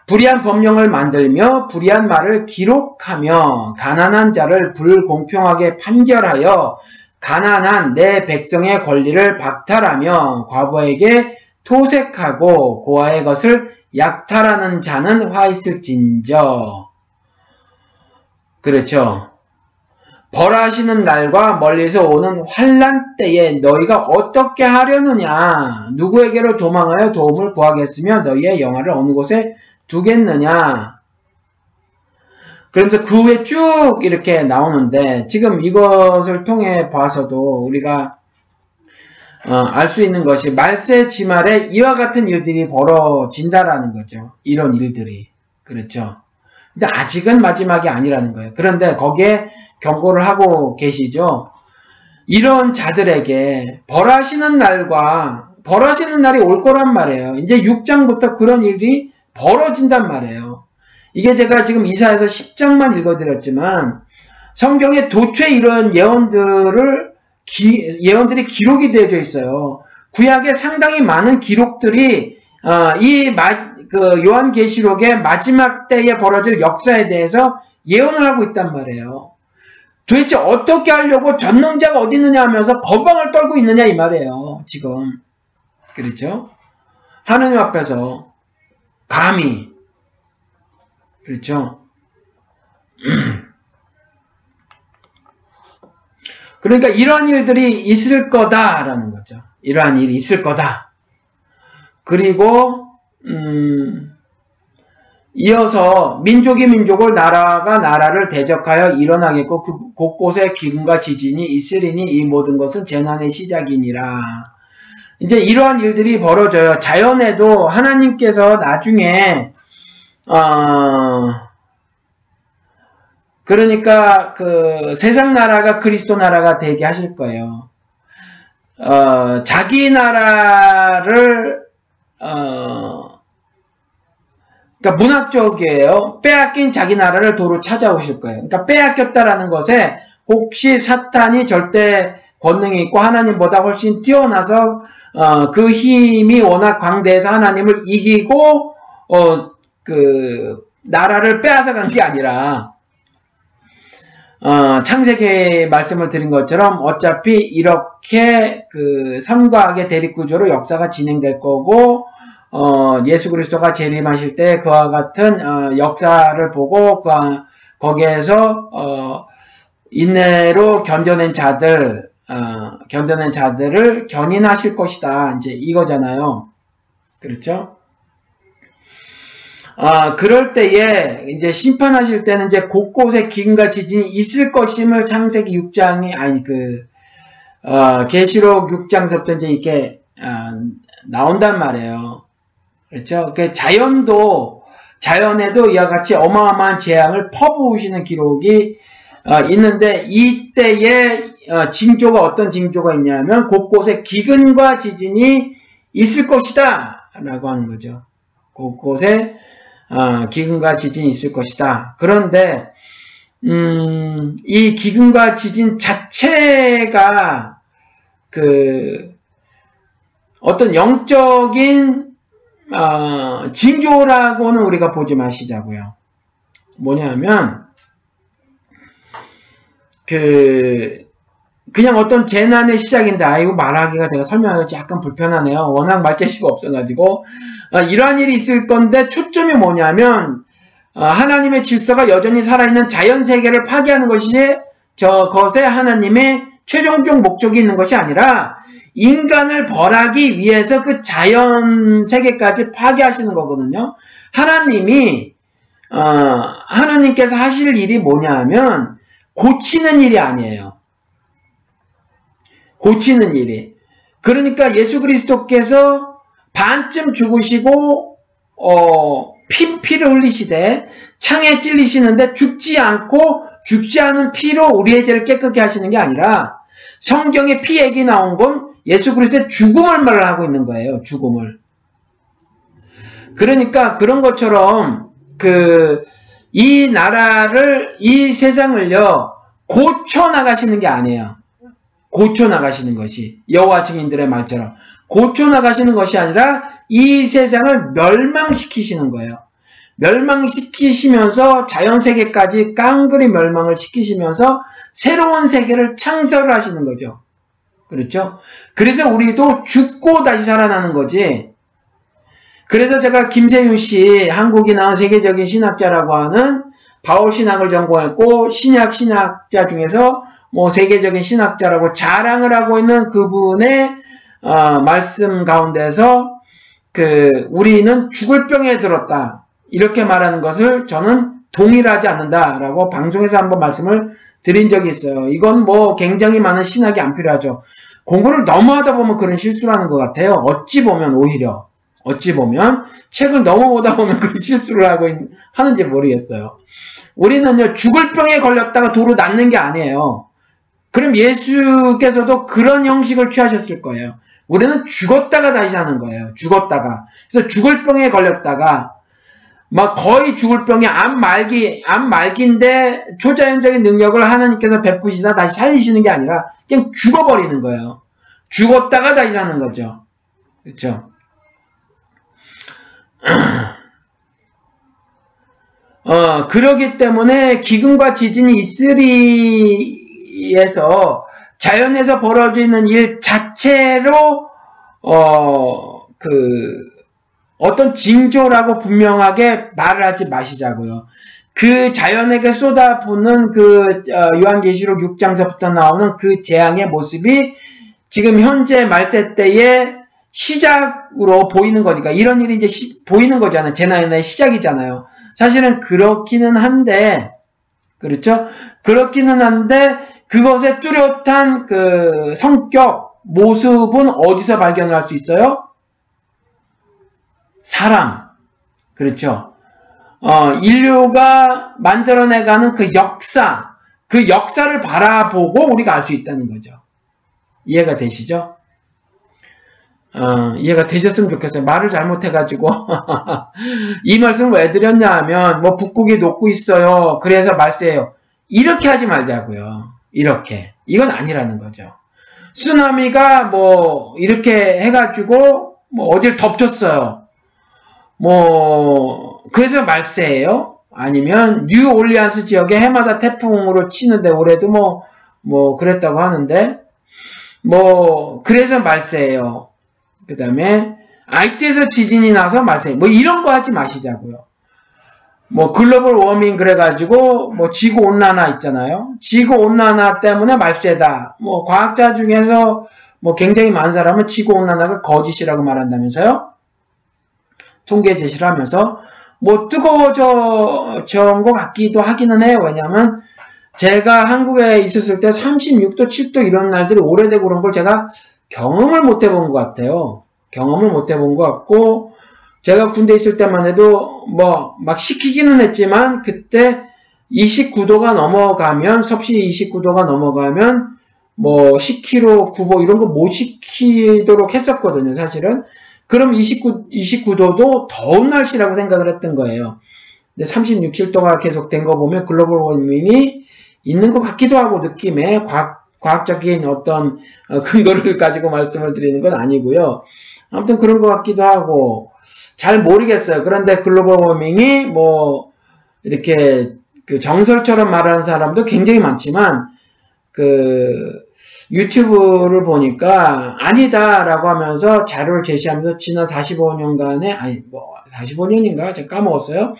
불의한 법령을 만들며 불의한 말을 기록하며 가난한 자를 불공평하게 판결하여 가난한 내 백성의 권리를 박탈하며 과부에게 토색하고 고아의 것을 약탈하는 자는 화 있을진저. 그렇죠. 벌하시는 날과 멀리서 오는 환란 때에 너희가 어떻게 하려느냐? 누구에게로 도망하여 도움을 구하겠으며 너희의 영화를 어느 곳에 두겠느냐? 그러면서 그 후에 쭉 이렇게 나오는데 지금 이것을 통해 봐서도 우리가 어, 알 수 있는 것이 말세 지말에 이와 같은 일들이 벌어진다라는 거죠. 이런 일들이. 그렇죠. 근데 아직은 마지막이 아니라는 거예요. 그런데 거기에 경고를 하고 계시죠. 이런 자들에게 벌하시는 날과 벌하시는 날이 올 거란 말이에요. 이제 6장부터 그런 일이 벌어진단 말이에요. 이게 제가 지금 이사에서 10장만 읽어드렸지만 성경에 도처에 이런 예언들을 기, 예언들이 기록이 되어 있어요. 구약에 상당히 많은 기록들이 어, 이 마, 그 요한계시록의 마지막 때에 벌어질 역사에 대해서 예언을 하고 있단 말이에요. 도대체 어떻게 하려고 전능자가 어디 있느냐 하면서 거방을 떨고 있느냐 이 말이에요. 지금. 그렇죠? 하느님 앞에서 감히 그렇죠? 그러니까 이러한 일들이 있을 거다라는 거죠. 이러한 일이 있을 거다. 그리고 음, 이어서 민족이 민족을 나라가 나라를 대적하여 일어나겠고 그 곳곳에 기근과 지진이 있으리니 이 모든 것은 재난의 시작이니라. 이제 이러한 일들이 벌어져요. 자연에도 하나님께서 나중에 어 그러니까 그 세상 나라가 그리스도 나라가 되게 하실 거예요. 어 자기 나라를 어 그러니까 문학적이에요. 빼앗긴 자기 나라를 도로 찾아오실 거예요. 그러니까 빼앗겼다라는 것에 혹시 사탄이 절대 권능이 있고 하나님보다 훨씬 뛰어나서 어, 그 힘이 워낙 광대해서 하나님을 이기고 어, 그 나라를 빼앗아 간 게 아니라 어, 창세기 말씀을 드린 것처럼 어차피 이렇게 그 선과 악의 대립 구조로 역사가 진행될 거고 어, 예수 그리스도가 재림하실 때 그와 같은 어, 역사를 보고 그, 거기에서 어, 인내로 견뎌낸 자들 어, 견뎌낸 자들을 견인하실 것이다. 이제 이거잖아요. 그렇죠? 아, 그럴 때에 이제 심판하실 때는 이제 곳곳에 기근과 지진이 있을 것임을 창세기 6장이 아니 그 어, 계시록 6장서부터 이제 이렇게 어, 나온단 말이에요. 그렇죠? 그 자연도 자연에도 이와 같이 어마어마한 재앙을 퍼부으시는 기록이 어, 있는데 이때의 어, 징조가 어떤 징조가 있냐면 곳곳에 기근과 지진이 있을 것이다 라고 하는 거죠. 곳곳에 어, 기근과 지진이 있을 것이다. 그런데 음, 이 기근과 지진 자체가 그 어떤 영적인 어, 징조라고는 우리가 보지 마시자고요. 뭐냐면 그 그냥 어떤 재난의 시작인데 아이고 말하기가 제가 설명하기 약간 불편하네요. 워낙 말재주가 없어가지고 어, 이러한 일이 있을 건데 초점이 뭐냐면 어, 하나님의 질서가 여전히 살아있는 자연 세계를 파괴하는 것이 저것에 하나님의 최종적 목적이 있는 것이 아니라 인간을 벌하기 위해서 그 자연 세계까지 파괴하시는 거거든요. 하나님이 어, 하나님께서 하실 일이 뭐냐 하면 고치는 일이 아니에요. 고치는 일이. 그러니까 예수 그리스도께서 반쯤 죽으시고 어, 피, 피를 흘리시되 창에 찔리시는데 죽지 않고 죽지 않은 피로 우리의 죄를 깨끗게 하시는 게 아니라 성경에 피 얘기 나온 건 예수 그리스도의 죽음을 말하고 있는 거예요. 죽음을. 그러니까 그런 것처럼 그 이 나라를 이 세상을요 고쳐 나가시는 게 아니에요. 고쳐 나가시는 것이 여호와 증인들의 말처럼 고쳐 나가시는 것이 아니라 이 세상을 멸망시키시는 거예요. 멸망시키시면서 자연 세계까지 깡그리 멸망을 시키시면서 새로운 세계를 창설을 하시는 거죠. 그렇죠? 그래서 우리도 죽고 다시 살아나는 거지. 그래서 제가 김세윤 씨, 한국이나 세계적인 신학자라고 하는 바울 신학을 전공했고, 신약 신학자 중에서 뭐 세계적인 신학자라고 자랑을 하고 있는 그분의 어, 말씀 가운데서 그 우리는 죽을 병에 들었다 이렇게 말하는 것을 저는 동일하지 않는다라고 방송에서 한번 말씀을 드린 적이 있어요. 이건 뭐 굉장히 많은 신학이 안 필요하죠. 공부를 너무 하다 보면 그런 실수를 하는 것 같아요. 어찌 보면 오히려 어찌 보면 책을 너무 보다 보면 그런 실수를 하고 있, 하는지 모르겠어요. 우리는요 죽을 병에 걸렸다가 도로 낫는 게 아니에요. 그럼 예수께서도 그런 형식을 취하셨을 거예요. 우리는 죽었다가 다시 사는 거예요. 죽었다가. 그래서 죽을 병에 걸렸다가 막 거의 죽을 병에 암 말기, 암 말기인데 초자연적인 능력을 하나님께서 베푸시다 다시 살리시는 게 아니라 그냥 죽어버리는 거예요. 죽었다가 다시 사는 거죠. 그렇죠? 어, 그러기 때문에 기근과 지진이 있으리에서 자연에서 벌어지는 일 자체로 어, 그 어떤 징조라고 분명하게 말을 하지 마시자고요. 그 자연에게 쏟아부는 그 어, 요한계시록 6장서부터 나오는 그 재앙의 모습이 지금 현재 말세 때의 시작으로 보이는 거니까 이런 일이 이제 시, 보이는 거잖아요. 재난의 시작이잖아요. 사실은 그렇기는 한데 그렇죠? 그렇기는 한데 그것의 뚜렷한 그 성격, 모습은 어디서 발견을 할 수 있어요? 사람. 그렇죠. 어, 인류가 만들어내가는 그 역사, 그 역사를 바라보고 우리가 알 수 있다는 거죠. 이해가 되시죠? 어, 이해가 되셨으면 좋겠어요. 말을 잘못해가지고. 이 말씀을 왜 드렸냐 하면, 뭐, 북극이 녹고 있어요. 그래서 말세예요. 이렇게 하지 말자고요. 이렇게. 이건 아니라는 거죠. 쓰나미가 뭐 이렇게 해가지고 뭐 어딜 덮쳤어요. 뭐 그래서 말세예요. 아니면 뉴올리언스 지역에 해마다 태풍으로 치는데 올해도 뭐뭐 뭐 그랬다고 하는데 뭐 그래서 말세예요. 그 다음에 아이티에서 지진이 나서 말세. 뭐 이런 거 하지 마시자고요. 뭐 글로벌 워밍 그래가지고 뭐 지구 온난화 있잖아요. 지구 온난화 때문에 말세다. 뭐 과학자 중에서 뭐 굉장히 많은 사람은 지구 온난화가 거짓이라고 말한다면서요. 통계 제시를 하면서 뭐 뜨거워져 것 같기도 하기는 해요. 왜냐하면 제가 한국에 있었을 때 36도, 7도 이런 날들이 오래되고 그런 걸 제가 경험을 못 해본 것 같아요. 경험을 못 해본 것 같고 제가 군대 있을 때만 해도 뭐 막 시키기는 했지만 그때 29도가 넘어가면 섭씨 29도가 넘어가면 뭐 10kg 구보 이런 거 못 시키도록 했었거든요 사실은 그럼 29, 29도도 더운 날씨라고 생각을 했던 거예요 근데 36, 7도가 계속 된 거 보면 글로벌 워밍이 있는 것 같기도 하고 느낌에 과학, 과학적인 어떤 어, 근거를 가지고 말씀을 드리는 건 아니고요 아무튼 그런 것 같기도 하고 잘 모르겠어요. 그런데 글로벌 워밍이 뭐 이렇게 그 정설처럼 말하는 사람도 굉장히 많지만 그 유튜브를 보니까 아니다라고 하면서 자료를 제시하면서 지난 45년간의 아니 뭐 45년인가 제가 까먹었어요.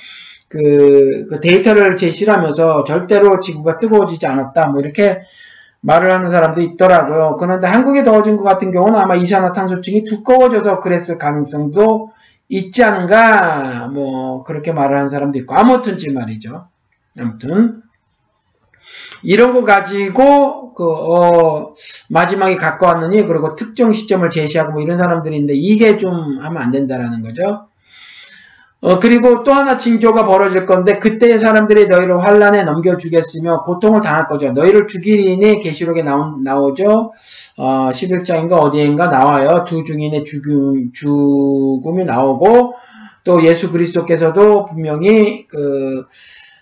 그, 그 데이터를 제시를 하면서 절대로 지구가 뜨거워지지 않았다 뭐 이렇게 말을 하는 사람도 있더라고요. 그런데 한국이 더워진 것 같은 경우는 아마 이산화탄소층이 두꺼워져서 그랬을 가능성도 있지 않은가 뭐 그렇게 말을 하는 사람도 있고 아무튼지 말이죠. 아무튼 이런 거 가지고 그 어, 마지막에 갖고 왔느니 그리고 특정 시점을 제시하고 뭐 이런 사람들인데 이게 좀 하면 안 된다라는 거죠. 어, 그리고 또 하나 징조가 벌어질 건데 그때의 사람들이 너희를 환란에 넘겨주겠으며 고통을 당할 거죠. 너희를 죽이리니 계시록에 나오, 나오죠. 어, 11장인가 어디인가 나와요. 두 중인의 죽음, 죽음이 나오고 또 예수 그리스도께서도 분명히 그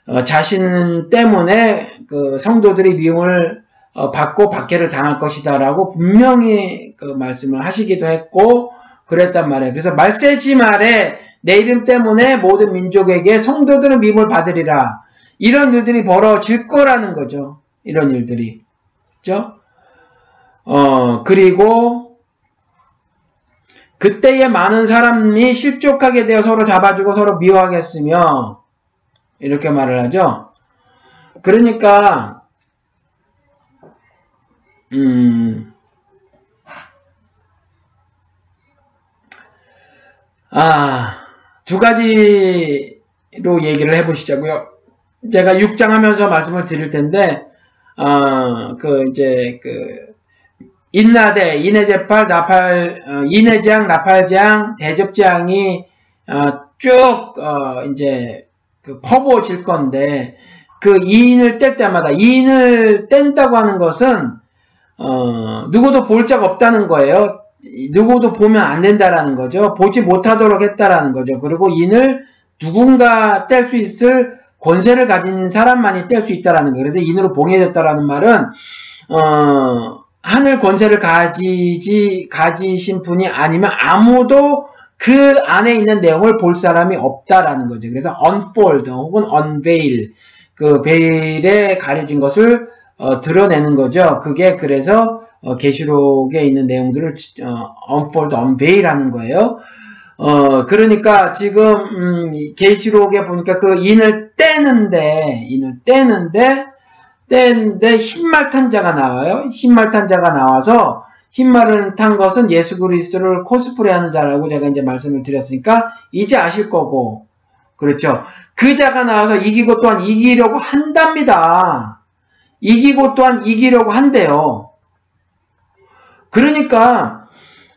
어, 자신 때문에 그 성도들이 미움을 어, 받고 박해를 당할 것이다라고 분명히 그 말씀을 하시기도 했고 그랬단 말이에요. 그래서 말세지 말에 내 이름 때문에 모든 민족에게 성도들은 미움을 받으리라. 이런 일들이 벌어질 거라는 거죠. 이런 일들이. 그죠? 어, 그리고 그때에 많은 사람이 실족하게 되어 서로 잡아주고 서로 미워하겠으며 이렇게 말을 하죠. 그러니까 음, 아, 두 가지로 얘기를 해보시자고요. 제가 6장 하면서 말씀을 드릴 텐데, 어, 그, 이제, 그, 인나대, 인해제팔, 나팔, 어, 인해장, 나팔장, 대접장이, 어, 쭉, 어, 이제, 그 퍼부어질 건데, 그 이인을 뗄 때마다, 이인을 뗀다고 하는 것은, 어, 누구도 볼적 없다는 거예요. 누구도 보면 안 된다라는 거죠. 보지 못하도록 했다라는 거죠. 그리고 인을 누군가 뗄 수 있을 권세를 가진 사람만이 뗄 수 있다라는 거예요. 그래서 인으로 봉해졌다라는 말은 어, 하늘 권세를 가지지 가지신 분이 아니면 아무도 그 안에 있는 내용을 볼 사람이 없다라는 거죠. 그래서 unfold 혹은 unveil 그 베일에 가려진 것을 어, 드러내는 거죠. 그게 그래서 어, 게시록에 있는 내용들을 어, unfold, unveil하는 거예요. 어, 그러니까 지금 음, 게시록에 보니까 그 인을 떼는데 인을 떼는데 떼는데 흰 말 탄 자가 나와요. 흰 말 탄 자가 나와서 흰말을 탄 것은 예수 그리스도를 코스프레하는 자라고 제가 이제 말씀을 드렸으니까 이제 아실 거고 그렇죠. 그 자가 나와서 이기고 또한 이기려고 한답니다. 이기고 또한 이기려고 한대요. 그러니까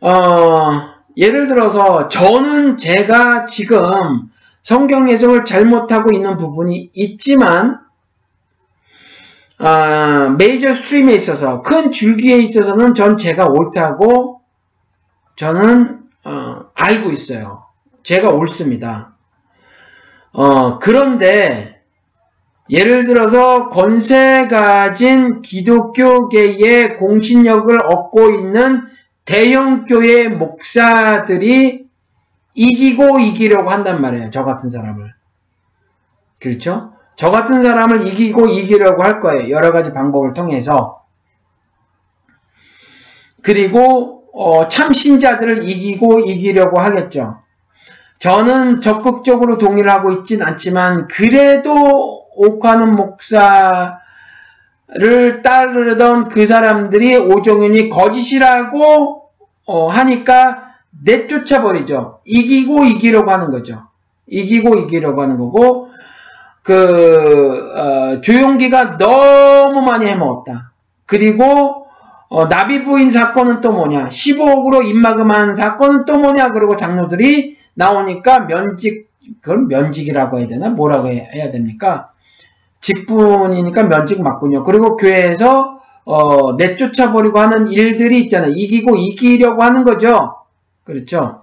어, 예를 들어서 저는 제가 지금 성경 해석을 잘못하고 있는 부분이 있지만 어, major stream에 있어서 큰 줄기에 있어서는 전 제가 옳다고 저는 어, 알고 있어요. 제가 옳습니다. 어, 그런데 예를 들어서 권세 가진 기독교계의 공신력을 얻고 있는 대형교회 목사들이 이기고 이기려고 한단 말이에요. 저 같은 사람을. 그렇죠? 저 같은 사람을 이기고 이기려고 할 거예요. 여러 가지 방법을 통해서. 그리고 어, 참 신자들을 이기고 이기려고 하겠죠. 저는 적극적으로 동의를 하고 있진 않지만 그래도 옥하는 목사를 따르던 그 사람들이 오종현이 거짓이라고 어, 하니까 내쫓아 버리죠. 이기고 이기려고 하는 거죠. 이기고 이기려고 하는 거고 그 어, 조용기가 너무 많이 해먹었다. 그리고 어, 나비 부인 사건은 또 뭐냐? 15억으로 입마금한 사건은 또 뭐냐? 그리고 장로들이 나오니까 면직 그걸 면직이라고 해야 되나? 뭐라고 해야 됩니까? 직분이니까 면직 맞군요. 그리고 교회에서 어, 내쫓아버리고 하는 일들이 있잖아요. 이기고 이기려고 하는 거죠. 그렇죠.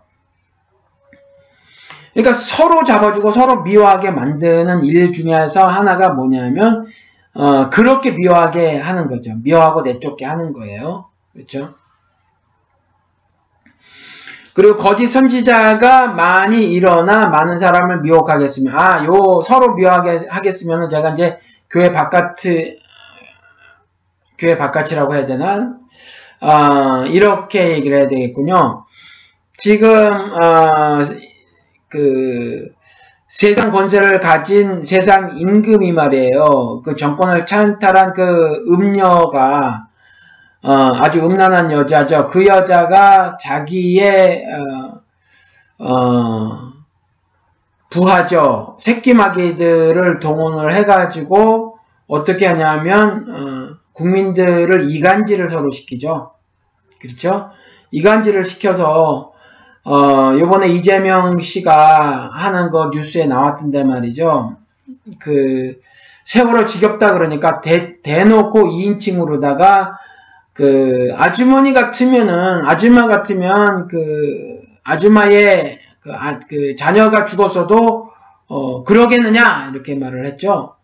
그러니까 서로 잡아주고 서로 미워하게 만드는 일 중에서 하나가 뭐냐면 어, 그렇게 미워하게 하는 거죠. 미워하고 내쫓게 하는 거예요. 그렇죠. 그리고 거짓 선지자가 많이 일어나 많은 사람을 미혹하겠으면 아, 요 서로 미워하게 하겠으면 제가 이제 교회 바깥 교회 바깥이라고 해야 되나? 어, 이렇게 얘기를 해야 되겠군요. 지금 어, 그 세상 권세를 가진 세상 임금이 말이에요. 그 정권을 찬탈한 그 음녀가 어, 아주 음란한 여자죠. 그 여자가 자기의 어, 어, 부하죠. 새끼 마귀들을 동원을 해가지고 어떻게 하냐면 어, 국민들을 이간질을 서로 시키죠. 그렇죠? 이간질을 시켜서 어, 요번에 이재명 씨가 하는 거 뉴스에 나왔던데 말이죠. 그, 세월호 지겹다 그러니까 대, 대놓고 2인칭으로다가 그 아주머니 같으면은 아줌마 같으면 그 아줌마의 그, 아, 그 자녀가 죽었어도 어 그러겠느냐 이렇게 말을 했죠.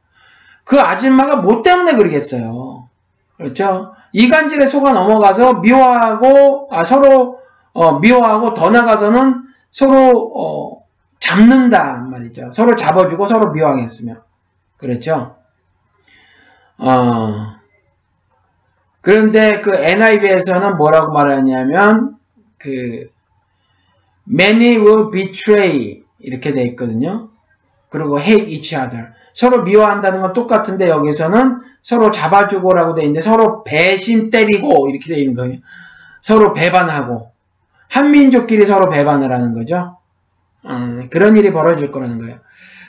그 아줌마가 뭐 때문에 그러겠어요. 그렇죠? 이간질에 속아 넘어가서 미워하고 아, 서로 어, 미워하고 더 나가서는 서로 어, 잡는다 말이죠. 서로 잡아주고 서로 미워하겠으면 그렇죠. 어, 그런데 그 NIV에서는 뭐라고 말하냐면 그 many will betray 이렇게 돼 있거든요. 그리고 hate each other. 서로 미워한다는 건 똑같은데 여기서는 서로 잡아주고라고 돼 있는데 서로 배신 때리고 이렇게 돼 있는 거예요. 서로 배반하고 한민족끼리 서로 배반을 하는 거죠. 음, 그런 일이 벌어질 거라는 거예요.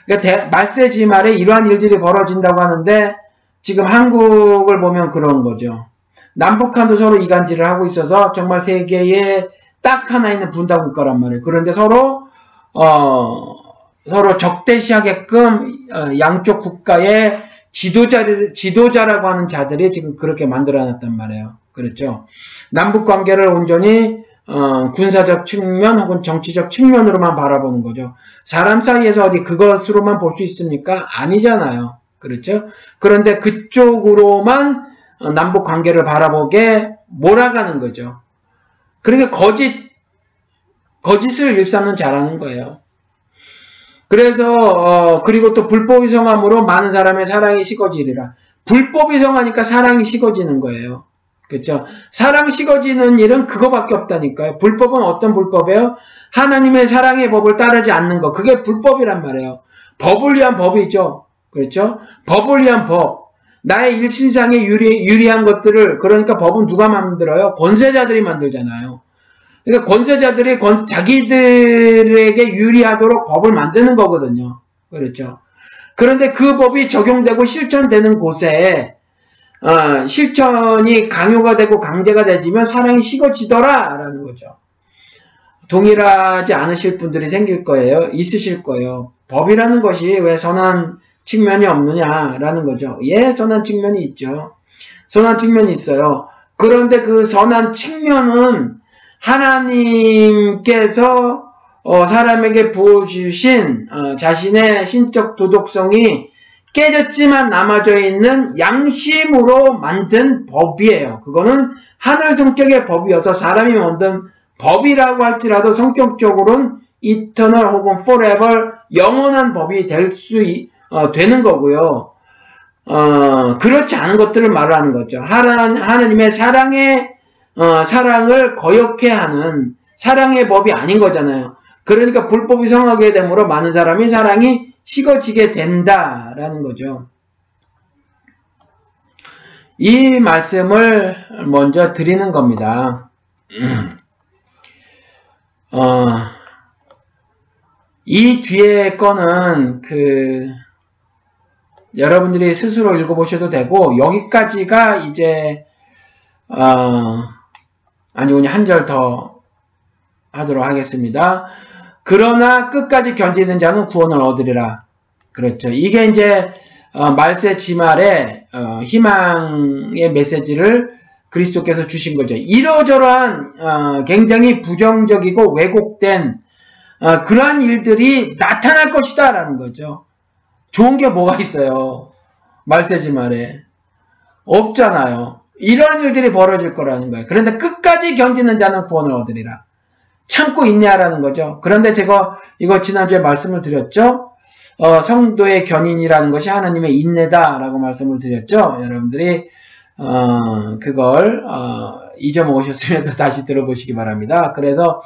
그러니까 말세 지 말에 이러한 일들이 벌어진다고 하는데 지금 한국을 보면 그런 거죠. 남북한도 서로 이간질을 하고 있어서 정말 세계에 딱 하나 있는 분단 국가란 말이에요. 그런데 서로 어, 서로 적대시하게끔 어, 양쪽 국가의 지도자를 지도자라고 하는 자들이 지금 그렇게 만들어놨단 말이에요. 그렇죠. 남북 관계를 온전히 어, 군사적 측면 혹은 정치적 측면으로만 바라보는 거죠. 사람 사이에서 어디 그것으로만 볼 수 있습니까? 아니잖아요. 그렇죠? 그런데 그쪽으로만 어, 남북 관계를 바라보게 몰아가는 거죠. 그러니까 거짓, 거짓을 일삼는 자라는 거예요. 그래서, 어, 그리고 또 불법이 성함으로 많은 사람의 사랑이 식어지리라. 불법이 성하니까 사랑이 식어지는 거예요. 그렇죠? 사랑 식어지는 일은 그거밖에 없다니까요. 불법은 어떤 불법이에요? 하나님의 사랑의 법을 따르지 않는 거. 그게 불법이란 말이에요. 법을 위한 법이 있죠. 그렇죠? 법을 위한 법. 나의 일신상에 유리, 유리한 것들을, 그러니까 법은 누가 만들어요? 권세자들이 만들잖아요. 그러니까 권세자들이 권, 자기들에게 유리하도록 법을 만드는 거거든요. 그렇죠? 그런데 그 법이 적용되고 실천되는 곳에 어, 실천이 강요가 되고 강제가 되지면 사랑이 식어지더라 라는 거죠. 동일하지 않으실 분들이 생길 거예요. 있으실 거예요. 법이라는 것이 왜 선한 측면이 없느냐라는 거죠. 예, 선한 측면이 있죠. 선한 측면이 있어요. 그런데 그 선한 측면은 하나님께서 어, 사람에게 부어주신 어, 자신의 신적 도덕성이 깨졌지만 남아져 있는 양심으로 만든 법이에요. 그거는 하늘 성격의 법이어서 사람이 만든 법이라고 할지라도 성격적으로는 이터널 혹은 forever 영원한 법이 될수 어, 되는 거고요. 어, 그렇지 않은 것들을 말하는 거죠. 하나님의 사랑의 어, 사랑을 거역해 하는 사랑의 법이 아닌 거잖아요. 그러니까 불법이 성하게 되므로 많은 사람이 사랑이 식어지게 된다라는 거죠. 이 말씀을 먼저 드리는 겁니다. 어, 이 뒤에 거는 그 여러분들이 스스로 읽어보셔도 되고 여기까지가 이제 어, 아니 오늘 한 절 더 하도록 하겠습니다. 그러나 끝까지 견디는 자는 구원을 얻으리라. 그렇죠. 이게 이제 어, 말세 지말의 어, 희망의 메시지를 그리스도께서 주신 거죠. 이러저러한 어, 굉장히 부정적이고 왜곡된 어, 그러한 일들이 나타날 것이다 라는 거죠. 좋은 게 뭐가 있어요? 말세 지말에 없잖아요. 이러한 일들이 벌어질 거라는 거예요. 그런데 끝까지 견디는 자는 구원을 얻으리라. 참고 있냐라는 거죠. 그런데 제가 이거 지난주에 말씀을 드렸죠. 어, 성도의 견인이라는 것이 하나님의 인내다라고 말씀을 드렸죠. 여러분들이 어, 그걸 어, 잊어먹으셨으면 또 다시 들어보시기 바랍니다. 그래서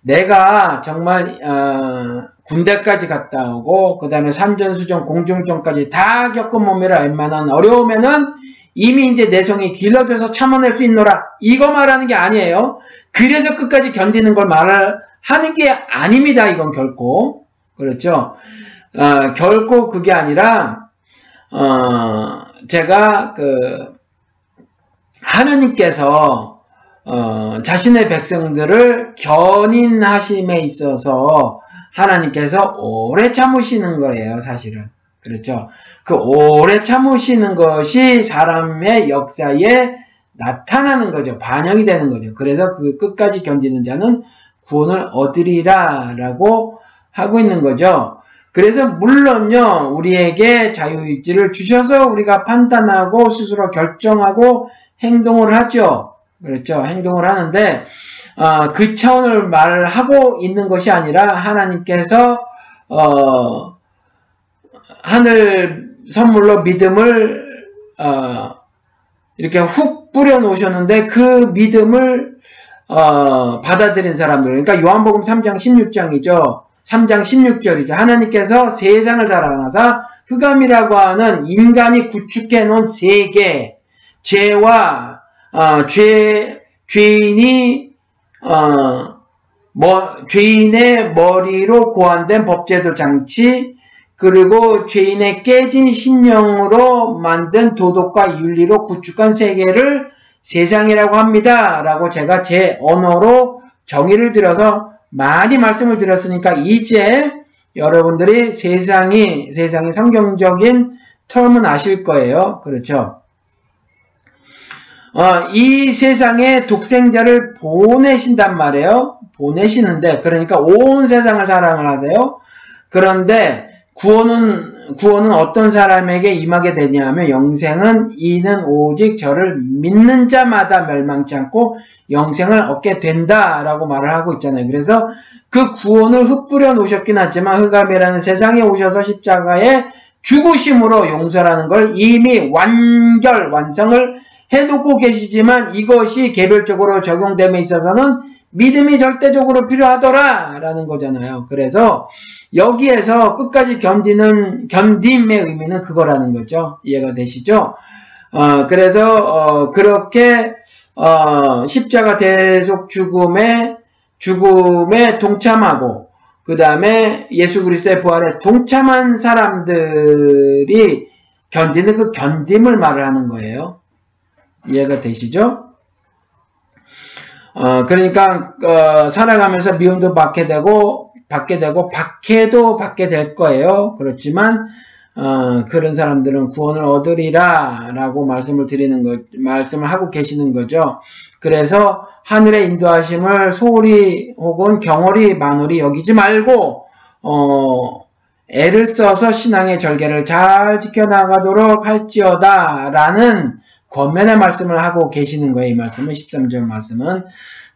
내가 정말 어, 군대까지 갔다 오고 그 다음에 산전수전 공중전까지 다 겪은 몸이라 웬만한 어려우면은 이미 이제 내성이 길러져서 참아낼 수 있노라. 이거 말하는 게 아니에요. 그래서 끝까지 견디는 걸 말을 하는 게 아닙니다. 이건 결코. 그렇죠. 어, 결코 그게 아니라, 어, 제가 그 하느님께서 어, 자신의 백성들을 견인하심에 있어서 하나님께서 오래 참으시는 거예요, 사실은. 그렇죠. 그 오래 참으시는 것이 사람의 역사에 나타나는 거죠. 반영이 되는 거죠. 그래서 그 끝까지 견디는 자는 구원을 얻으리라 라고 하고 있는 거죠. 그래서 물론요, 우리에게 자유의지를 주셔서 우리가 판단하고 스스로 결정하고 행동을 하죠. 그렇죠. 행동을 하는데, 어, 그 차원을 말하고 있는 것이 아니라 하나님께서, 어, 하늘 선물로 믿음을, 어, 이렇게 훅 뿌려 놓으셨는데 그 믿음을, 어, 받아들인 사람들. 그러니까 요한복음 3장 16장이죠. 3장 16절이죠. 하나님께서 세상을 사랑하사 흑암이라고 하는 인간이 구축해 놓은 세계, 죄와 어, 죄 죄인이 어, 뭐, 죄인의 머리로 고안된 법제도 장치 그리고 죄인의 깨진 신령으로 만든 도덕과 윤리로 구축한 세계를 세상이라고 합니다. 라고 제가 제 언어로 정의를 들어서 많이 말씀을 드렸으니까 이제 여러분들이 세상이 세상이 성경적인 텀은 아실 거예요. 그렇죠? 어, 이 세상에 독생자를 보내신단 말이에요. 보내시는데 그러니까 온 세상을 사랑을 하세요. 그런데 구원은 구원은 어떤 사람에게 임하게 되냐면 영생은 이는 오직 저를 믿는 자마다 멸망치 않고 영생을 얻게 된다라고 말을 하고 있잖아요. 그래서 그 구원을 흩뿌려 놓으셨긴 하지만 흑암이라는 세상에 오셔서 십자가에 죽으심으로 용서라는 걸 이미 완결 완성을 해놓고 계시지만 이것이 개별적으로 적용됨에 있어서는 믿음이 절대적으로 필요하더라 라는 거잖아요. 그래서 여기에서 끝까지 견디는 견딤의 의미는 그거라는 거죠. 이해가 되시죠? 어, 그래서 어, 그렇게 어, 십자가 대속 죽음에 죽음에 동참하고 그 다음에 예수 그리스도의 부활에 동참한 사람들이 견디는 그 견딤을 말을 하는 거예요. 이해가 되시죠? 어, 그러니까 어, 살아가면서 미움도 받게 되고 받게 되고 박해도 받게 될 거예요. 그렇지만 어, 그런 사람들은 구원을 얻으리라라고 말씀을 드리는 것, 말씀을 하고 계시는 거죠. 그래서 하늘의 인도하심을 소홀히 혹은 경홀히 만홀히 여기지 말고 어, 애를 써서 신앙의 절개를 잘 지켜나가도록 할지어다라는 권면의 말씀을 하고 계시는 거예요. 이 말씀은 13절 말씀은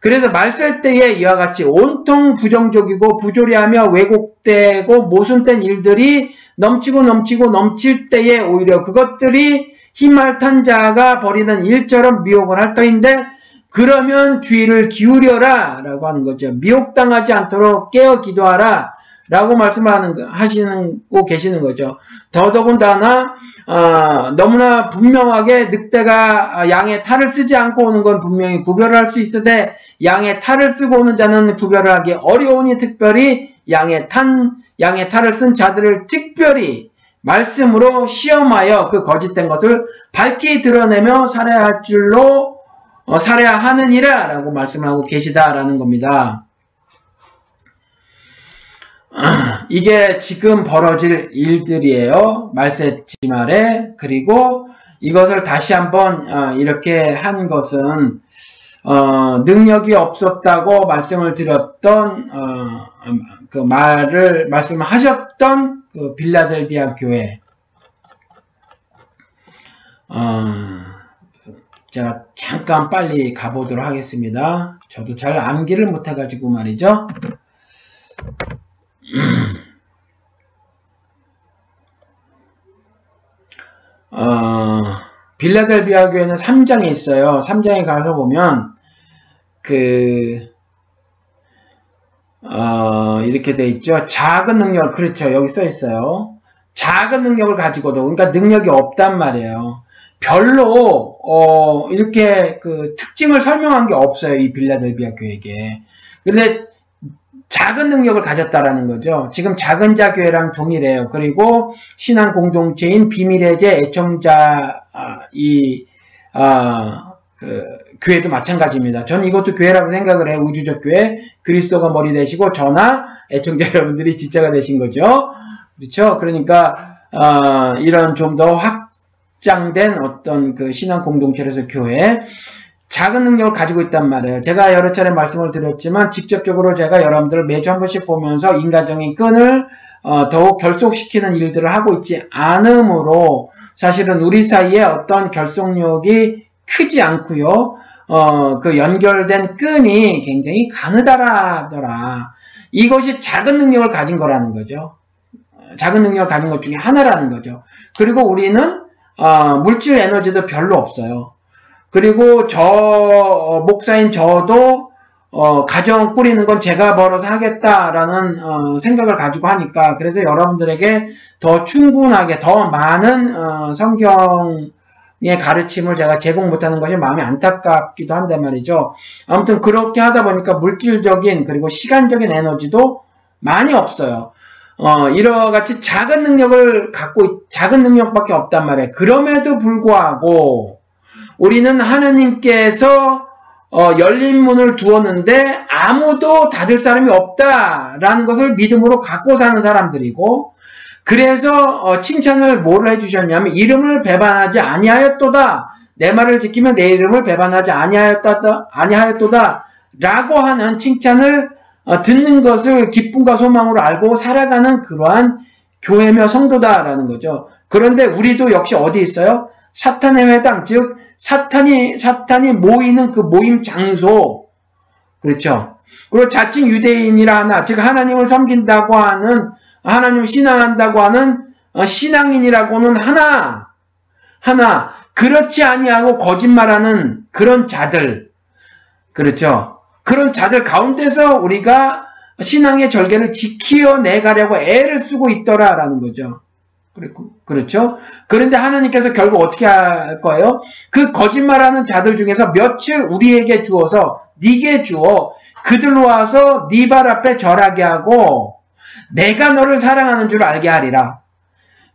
그래서 말셀 때에 이와 같이 온통 부정적이고 부조리하며 왜곡되고 모순된 일들이 넘치고 넘치고 넘칠 때에 오히려 그것들이 힘을 탄 자가 벌이는 일처럼 미혹을 할 터인데 그러면 주의를 기울여라 라고 하는 거죠. 미혹당하지 않도록 깨어 기도하라 라고 말씀하는 하시고 계시는 거죠. 더더군다나 어, 너무나 분명하게 늑대가 양의 탈을 쓰지 않고 오는 건 분명히 구별을 할 수 있으되 양의 탈을 쓰고 오는 자는 구별을 하기 어려우니 특별히 양의 탄 양의 탈을 쓴 자들을 특별히 말씀으로 시험하여 그 거짓된 것을 밝히 드러내며 살해할 줄로 어, 살해하느니라 라고 말씀을 하고 계시다라는 겁니다. 이게 지금 벌어질 일들이에요. 말세 지말에 그리고 이것을 다시 한번 어, 이렇게 한 것은 어, 능력이 없었다고 말씀을 드렸던 어, 그 말을 말씀을 하셨던 그 빌라델비아 교회 제가 잠깐 빨리 가보도록 하겠습니다. 저도 잘 암기를 못해가지고 말이죠. 어, 빌라델비아 교회는 3장이 있어요. 3장에 가서 보면 그 어, 이렇게 돼 있죠. 작은 능력, 그렇죠. 여기 써 있어요. 작은 능력을 가지고도, 그러니까 능력이 없단 말이에요. 별로, 어, 이렇게 그 특징을 설명한 게 없어요. 이 빌라델비아 교회에게. 근데 작은 능력을 가졌다라는 거죠. 지금 작은 자 교회랑 동일해요. 그리고 신앙 공동체인 비밀의 제 애청자 아, 이 아, 그, 교회도 마찬가지입니다. 저는 이것도 교회라고 생각을 해요. 우주적 교회. 그리스도가 머리 되시고 저나 애청자 여러분들이 지자가 되신 거죠. 그렇죠? 그러니까 어, 이런 좀 더 확장된 어떤 그 신앙 공동체에서 교회 작은 능력을 가지고 있단 말이에요. 제가 여러 차례 말씀을 드렸지만 직접적으로 제가 여러분들을 매주 한 번씩 보면서 인간적인 끈을 어, 더욱 결속시키는 일들을 하고 있지 않으므로 사실은 우리 사이에 어떤 결속력이 크지 않고요. 어, 그 연결된 끈이 굉장히 가느다라더라. 이것이 작은 능력을 가진 거라는 거죠. 작은 능력을 가진 것 중에 하나라는 거죠. 그리고 우리는 어, 물질 에너지도 별로 없어요. 그리고 저 어, 목사인 저도 어, 가정 꾸리는 건 제가 벌어서 하겠다라는 어, 생각을 가지고 하니까 그래서 여러분들에게 더 충분하게 더 많은 어, 성경의 가르침을 제가 제공 못하는 것이 마음이 안타깝기도 한데 말이죠. 아무튼 그렇게 하다 보니까 물질적인 그리고 시간적인 에너지도 많이 없어요. 어, 이와 같이 작은 능력을 갖고 작은 능력밖에 없단 말이에요. 그럼에도 불구하고 우리는 하느님께서 어, 열린 문을 두었는데 아무도 닫을 사람이 없다라는 것을 믿음으로 갖고 사는 사람들이고 그래서 어, 칭찬을 뭐를 해주셨냐면 이름을 배반하지 아니하였도다 내 말을 지키면 내 이름을 배반하지 아니하였다 아니하였도다 라고 하는 칭찬을 어, 듣는 것을 기쁨과 소망으로 알고 살아가는 그러한 교회며 성도다라는 거죠. 그런데 우리도 역시 어디 있어요? 사탄의 회당, 즉 사탄이 사탄이 모이는 그 모임 장소 그렇죠. 그리고 자칭 유대인이라 하나 즉 하나님을 섬긴다고 하는 하나님을 신앙한다고 하는 어, 신앙인이라고는 하나 하나 그렇지 아니하고 거짓말하는 그런 자들 그렇죠. 그런 자들 가운데서 우리가 신앙의 절개를 지키어 내 가려고 애를 쓰고 있더라라는 거죠. 그렇죠? 그런데 하나님께서 결국 어떻게 할 거예요? 그 거짓말하는 자들 중에서 며칠 우리에게 주어서 네게 주어 그들로 와서 네 발 앞에 절하게 하고 내가 너를 사랑하는 줄 알게 하리라.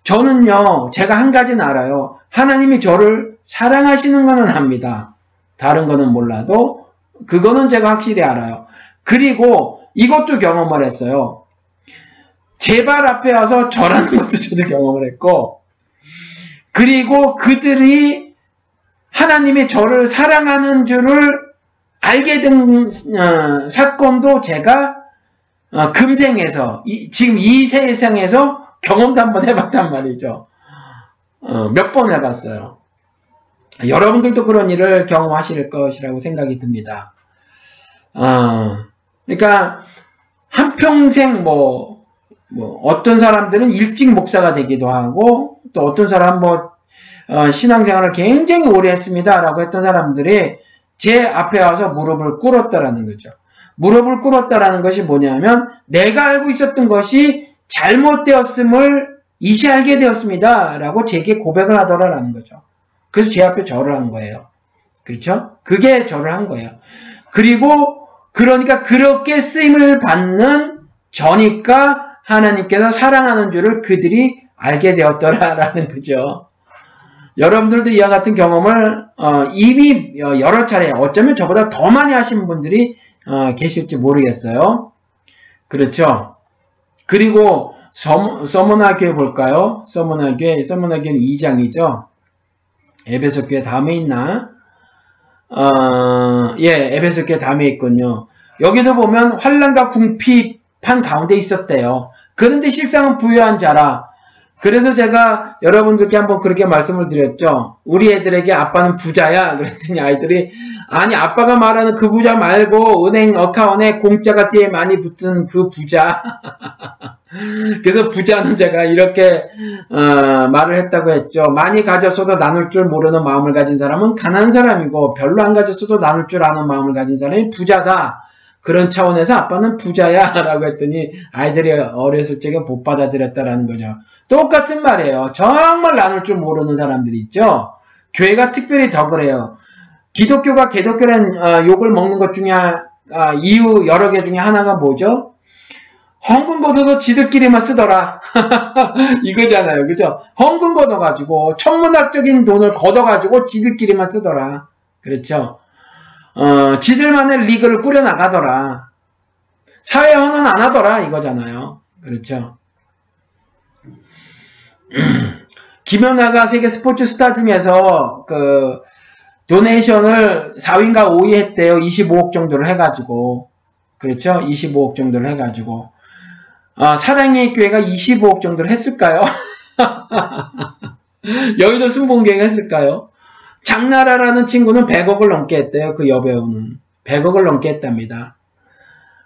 저는요, 제가 한 가지는 알아요. 하나님이 저를 사랑하시는 것은 압니다. 다른 거는 몰라도 그거는 제가 확실히 알아요. 그리고 이것도 경험을 했어요. 제 발 앞에 와서 절하는 것도 저도 경험을 했고, 그리고 그들이 하나님이 저를 사랑하는 줄을 알게 된 어, 사건도 제가 어, 금생에서 이, 지금 이 세상에서 경험도 한번 해봤단 말이죠. 어, 몇 번 해봤어요. 여러분들도 그런 일을 경험하실 것이라고 생각이 듭니다. 어, 그러니까 한평생 뭐 뭐 어떤 사람들은 일찍 목사가 되기도 하고 또 어떤 사람 뭐 어, 신앙생활을 굉장히 오래 했습니다라고 했던 사람들이 제 앞에 와서 무릎을 꿇었다라는 거죠. 무릎을 꿇었다라는 것이 뭐냐면 내가 알고 있었던 것이 잘못되었음을 이제 알게 되었습니다라고 제게 고백을 하더라라는 거죠. 그래서 제 앞에 절을 한 거예요. 그렇죠? 그게 절을 한 거예요. 그리고 그러니까 그렇게 쓰임을 받는 저니까 하나님께서 사랑하는 줄을 그들이 알게 되었더라라는 거죠. 여러분들도 이와 같은 경험을 어, 이미 여러 차례 어쩌면 저보다 더 많이 하신 분들이 어, 계실지 모르겠어요. 그렇죠. 그리고 서문화 교회 볼까요? 서문화 교회, 서문화 교회는 2장이죠. 에베소 교회 다음에 있나? 어, 예, 에베소 교회 다음에 있군요. 여기도 보면 환란과 궁핍 한 가운데 있었대요. 그런데 실상은 부유한 자라. 그래서 제가 여러분들께 한번 그렇게 말씀을 드렸죠. 우리 애들에게 아빠는 부자야. 그랬더니 아이들이 아니 아빠가 말하는 그 부자 말고 은행 어카운트에 공짜가 뒤에 많이 붙은 그 부자. 그래서 부자는 제가 이렇게 어, 말을 했다고 했죠. 많이 가졌어도 나눌 줄 모르는 마음을 가진 사람은 가난한 사람이고 별로 안 가졌어도 나눌 줄 아는 마음을 가진 사람이 부자다. 그런 차원에서 아빠는 부자야 라고 했더니 아이들이 어렸을 적에 못 받아들였다라는 거죠. 똑같은 말이에요. 정말 나눌 줄 모르는 사람들이 있죠. 교회가 특별히 더 그래요. 기독교가 개독교란 어, 욕을 먹는 것 중에 어, 이유 여러 개 중에 하나가 뭐죠? 헝금 걷어서 지들끼리만 쓰더라. 이거잖아요. 그죠? 헝금 걷어가지고, 천문학적인 돈을 걷어가지고 지들끼리만 쓰더라. 그렇죠? 어, 지들만의 리그를 꾸려나가더라. 사회화는 안 하더라. 이거잖아요. 그렇죠? 김연아가 세계 스포츠 스타 중에서 그 도네이션을 4위인가 5위 했대요. 25억 정도를 해가지고. 그렇죠? 25억 정도를 해가지고. 아, 사랑의 교회가 25억 정도를 했을까요? 여의도 순봉교회가 했을까요? 장나라라는 친구는 100억을 넘게 했대요. 그 여배우는. 100억을 넘게 했답니다.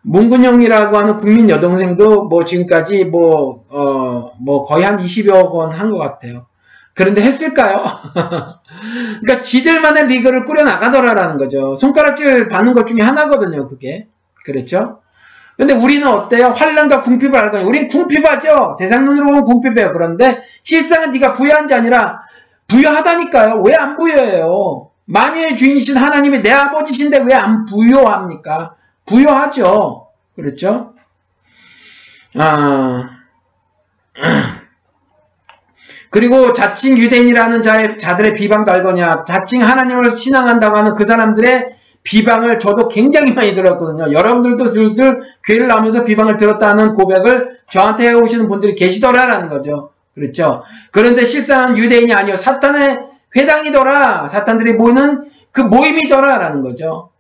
문근영이라고 하는 국민 여동생도 뭐 지금까지 뭐, 어, 뭐 거의 한 20여 원한 것 같아요. 그런데 했을까요? 그러니까 지들만의 리그를 꾸려나가더라라는 거죠. 손가락질 받는 것 중에 하나거든요, 그게. 그렇죠? 근데 우리는 어때요? 환란과 궁핍을 알거든요. 우린 궁핍하죠? 세상 눈으로 보면 궁핍해요. 그런데 실상은 네가 부여한 게 아니라 부여하다니까요. 왜 안 부여해요? 만유의 주인이신 하나님이 내 아버지신데 왜 안 부여합니까? 부여하죠. 그렇죠? 아, 그리고 자칭 유대인이라는 자의, 자들의 비방도 알거냐. 자칭 하나님을 신앙한다고 하는 그 사람들의 비방을 저도 굉장히 많이 들었거든요. 여러분들도 슬슬 괴를 나오면서 비방을 들었다는 고백을 저한테 해오시는 분들이 계시더라라는 거죠. 그렇죠. 그런데 실상은 유대인이 아니요. 사탄의 회당이더라. 사탄들이 모이는 그 모임이더라라는 거죠.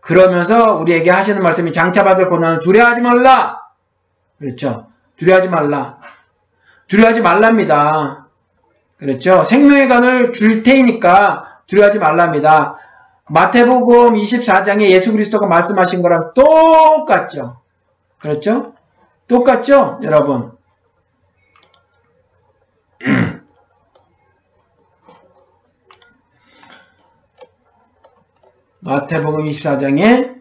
그러면서 우리에게 하시는 말씀이 장차 받을 고난을 두려워하지 말라. 그렇죠. 두려워하지 말라. 두려워하지 말랍니다. 그렇죠. 생명의 간을 줄 테니까 두려워하지 말랍니다. 마태복음 24장에 예수 그리스도가 말씀하신 거랑 똑같죠. 그렇죠? 똑같죠? 여러분. 마태복음 24장에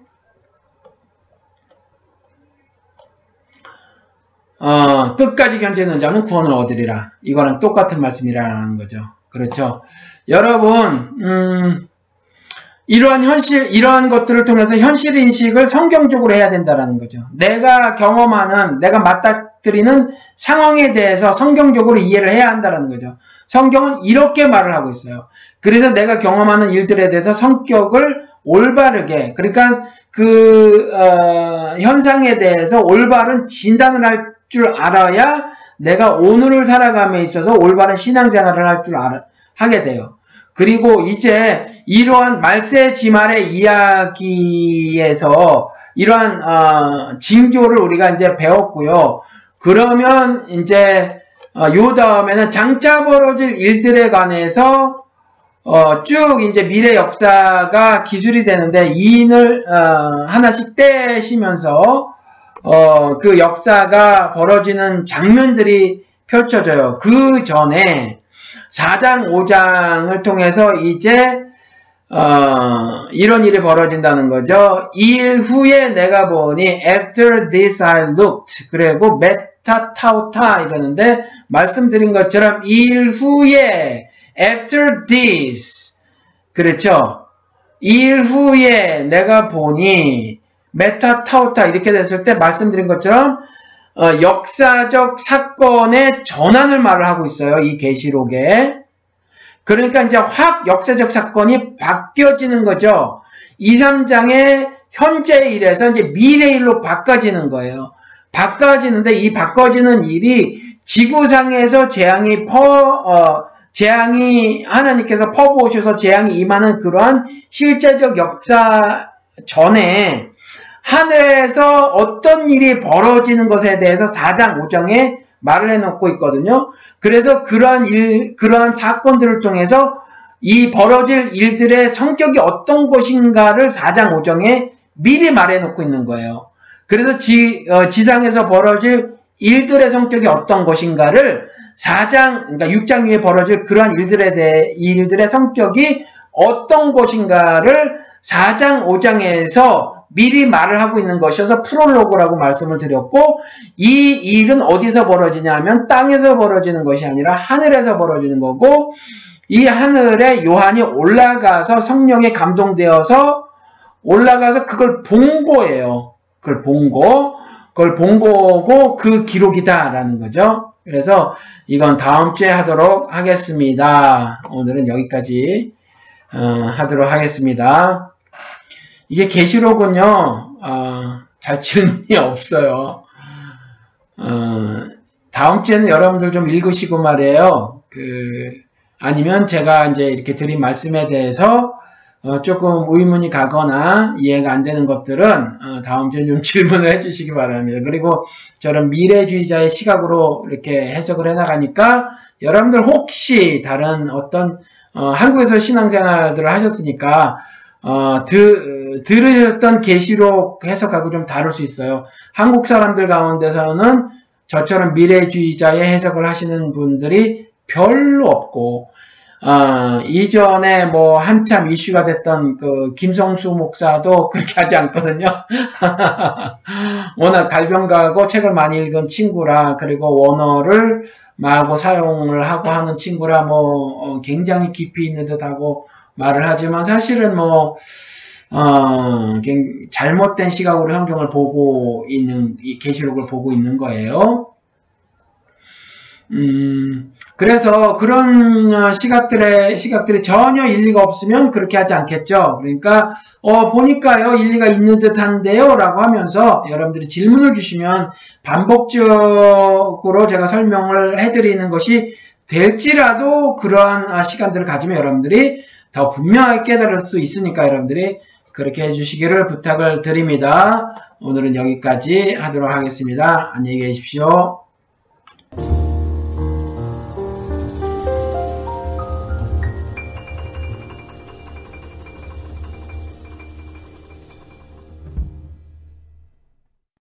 어, 끝까지 견제는 자는 구원을 얻으리라. 이거랑 똑같은 말씀이라는 거죠. 그렇죠. 여러분, 음, 이러한 현실, 이러한 것들을 통해서 현실 인식을 성경적으로 해야 된다는 거죠. 내가 경험하는, 내가 맞닥뜨리는 상황에 대해서 성경적으로 이해를 해야 한다는 거죠. 성경은 이렇게 말을 하고 있어요. 그래서 내가 경험하는 일들에 대해서 성격을 올바르게, 그러니까 그, 어, 현상에 대해서 올바른 진단을 할 줄 알아야 내가 오늘을 살아감에 있어서 올바른 신앙생활을 할 줄 하게 돼요. 그리고 이제 이러한 말세 지말의 이야기에서 이러한 어, 징조를 우리가 이제 배웠고요. 그러면 이제 어, 요 다음에는 장차 벌어질 일들에 관해서 어, 쭉 이제 미래 역사가 기술이 되는데 이인을 어, 하나씩 떼시면서 어, 그 역사가 벌어지는 장면들이 펼쳐져요. 그 전에 4장, 5장을 통해서 이제 어, 이런 일이 벌어진다는 거죠. 일 후에 내가 보니 after this I looked 그리고 메타 타우타 이러는데 말씀드린 것처럼 일 후에 after this 그렇죠. 일 후에 내가 보니 μετὰ ταῦτα 이렇게 됐을 때 말씀드린 것처럼 어, 역사적 사건의 전환을 말을 하고 있어요. 이 계시록에. 그러니까 이제 확 역사적 사건이 바뀌어지는 거죠. 2, 3장의 현재 일에서 이제 미래 일로 바꿔지는 거예요. 바꿔지는데 이 바꿔지는 일이 지구상에서 재앙이 퍼, 어, 재앙이 하나님께서 퍼부으셔서 재앙이 임하는 그러한 실제적 역사 전에 하늘에서 어떤 일이 벌어지는 것에 대해서 4장 5장에 말을 해놓고 있거든요. 그래서 그러한 일, 그러한 사건들을 통해서 이 벌어질 일들의 성격이 어떤 것인가를 4장 5장에 미리 말해놓고 있는 거예요. 그래서 지, 어, 지상에서 벌어질 일들의 성격이 어떤 것인가를 4장, 그러니까 6장 위에 벌어질 그러한 일들에 대해, 일들의 성격이 어떤 것인가를 4장, 5장에서 미리 말을 하고 있는 것이어서 프롤로그라고 말씀을 드렸고 이 일은 어디서 벌어지냐면 땅에서 벌어지는 것이 아니라 하늘에서 벌어지는 거고 이 하늘에 요한이 올라가서 성령에 감동되어서 올라가서 그걸 본 거예요. 그걸 본 거. 걸본 거고 그 기록이다라는 거죠. 그래서 이건 다음 주에 하도록 하겠습니다. 오늘은 여기까지 어, 하도록 하겠습니다. 이게 계시록은요, 어, 잘 질문이 없어요. 어, 다음 주에는 여러분들 좀 읽으시고 말이에요. 그, 아니면 제가 이제 이렇게 드린 말씀에 대해서 어, 조금 의문이 가거나 이해가 안 되는 것들은 어, 다음 주에 좀 질문을 해주시기 바랍니다. 그리고 저런 미래주의자의 시각으로 이렇게 해석을 해나가니까 여러분들 혹시 다른 어떤 어, 한국에서 신앙생활들을 하셨으니까 어, 드, 들으셨던 계시록 해석하고 좀 다를 수 있어요. 한국 사람들 가운데서는 저처럼 미래주의자의 해석을 하시는 분들이 별로 없고 어, 이전에 뭐 한참 이슈가 됐던 그 김성수 목사도 그렇게 하지 않거든요. 워낙 달변가고 책을 많이 읽은 친구라 그리고 원어를 마구 사용을 하고 하는 친구라 뭐 어, 굉장히 깊이 있는 듯하고 말을 하지만 사실은 뭐 어, 잘못된 시각으로 성경을 보고 있는 이 계시록을 보고 있는 거예요. 음, 그래서 그런 시각들의 시각들이 전혀 일리가 없으면 그렇게 하지 않겠죠. 그러니까 어 보니까요 일리가 있는 듯한데요라고 하면서 여러분들이 질문을 주시면 반복적으로 제가 설명을 해드리는 것이 될지라도 그러한 시간들을 가지면 여러분들이 더 분명하게 깨달을 수 있으니까 여러분들이 그렇게 해주시기를 부탁을 드립니다. 오늘은 여기까지 하도록 하겠습니다. 안녕히 계십시오.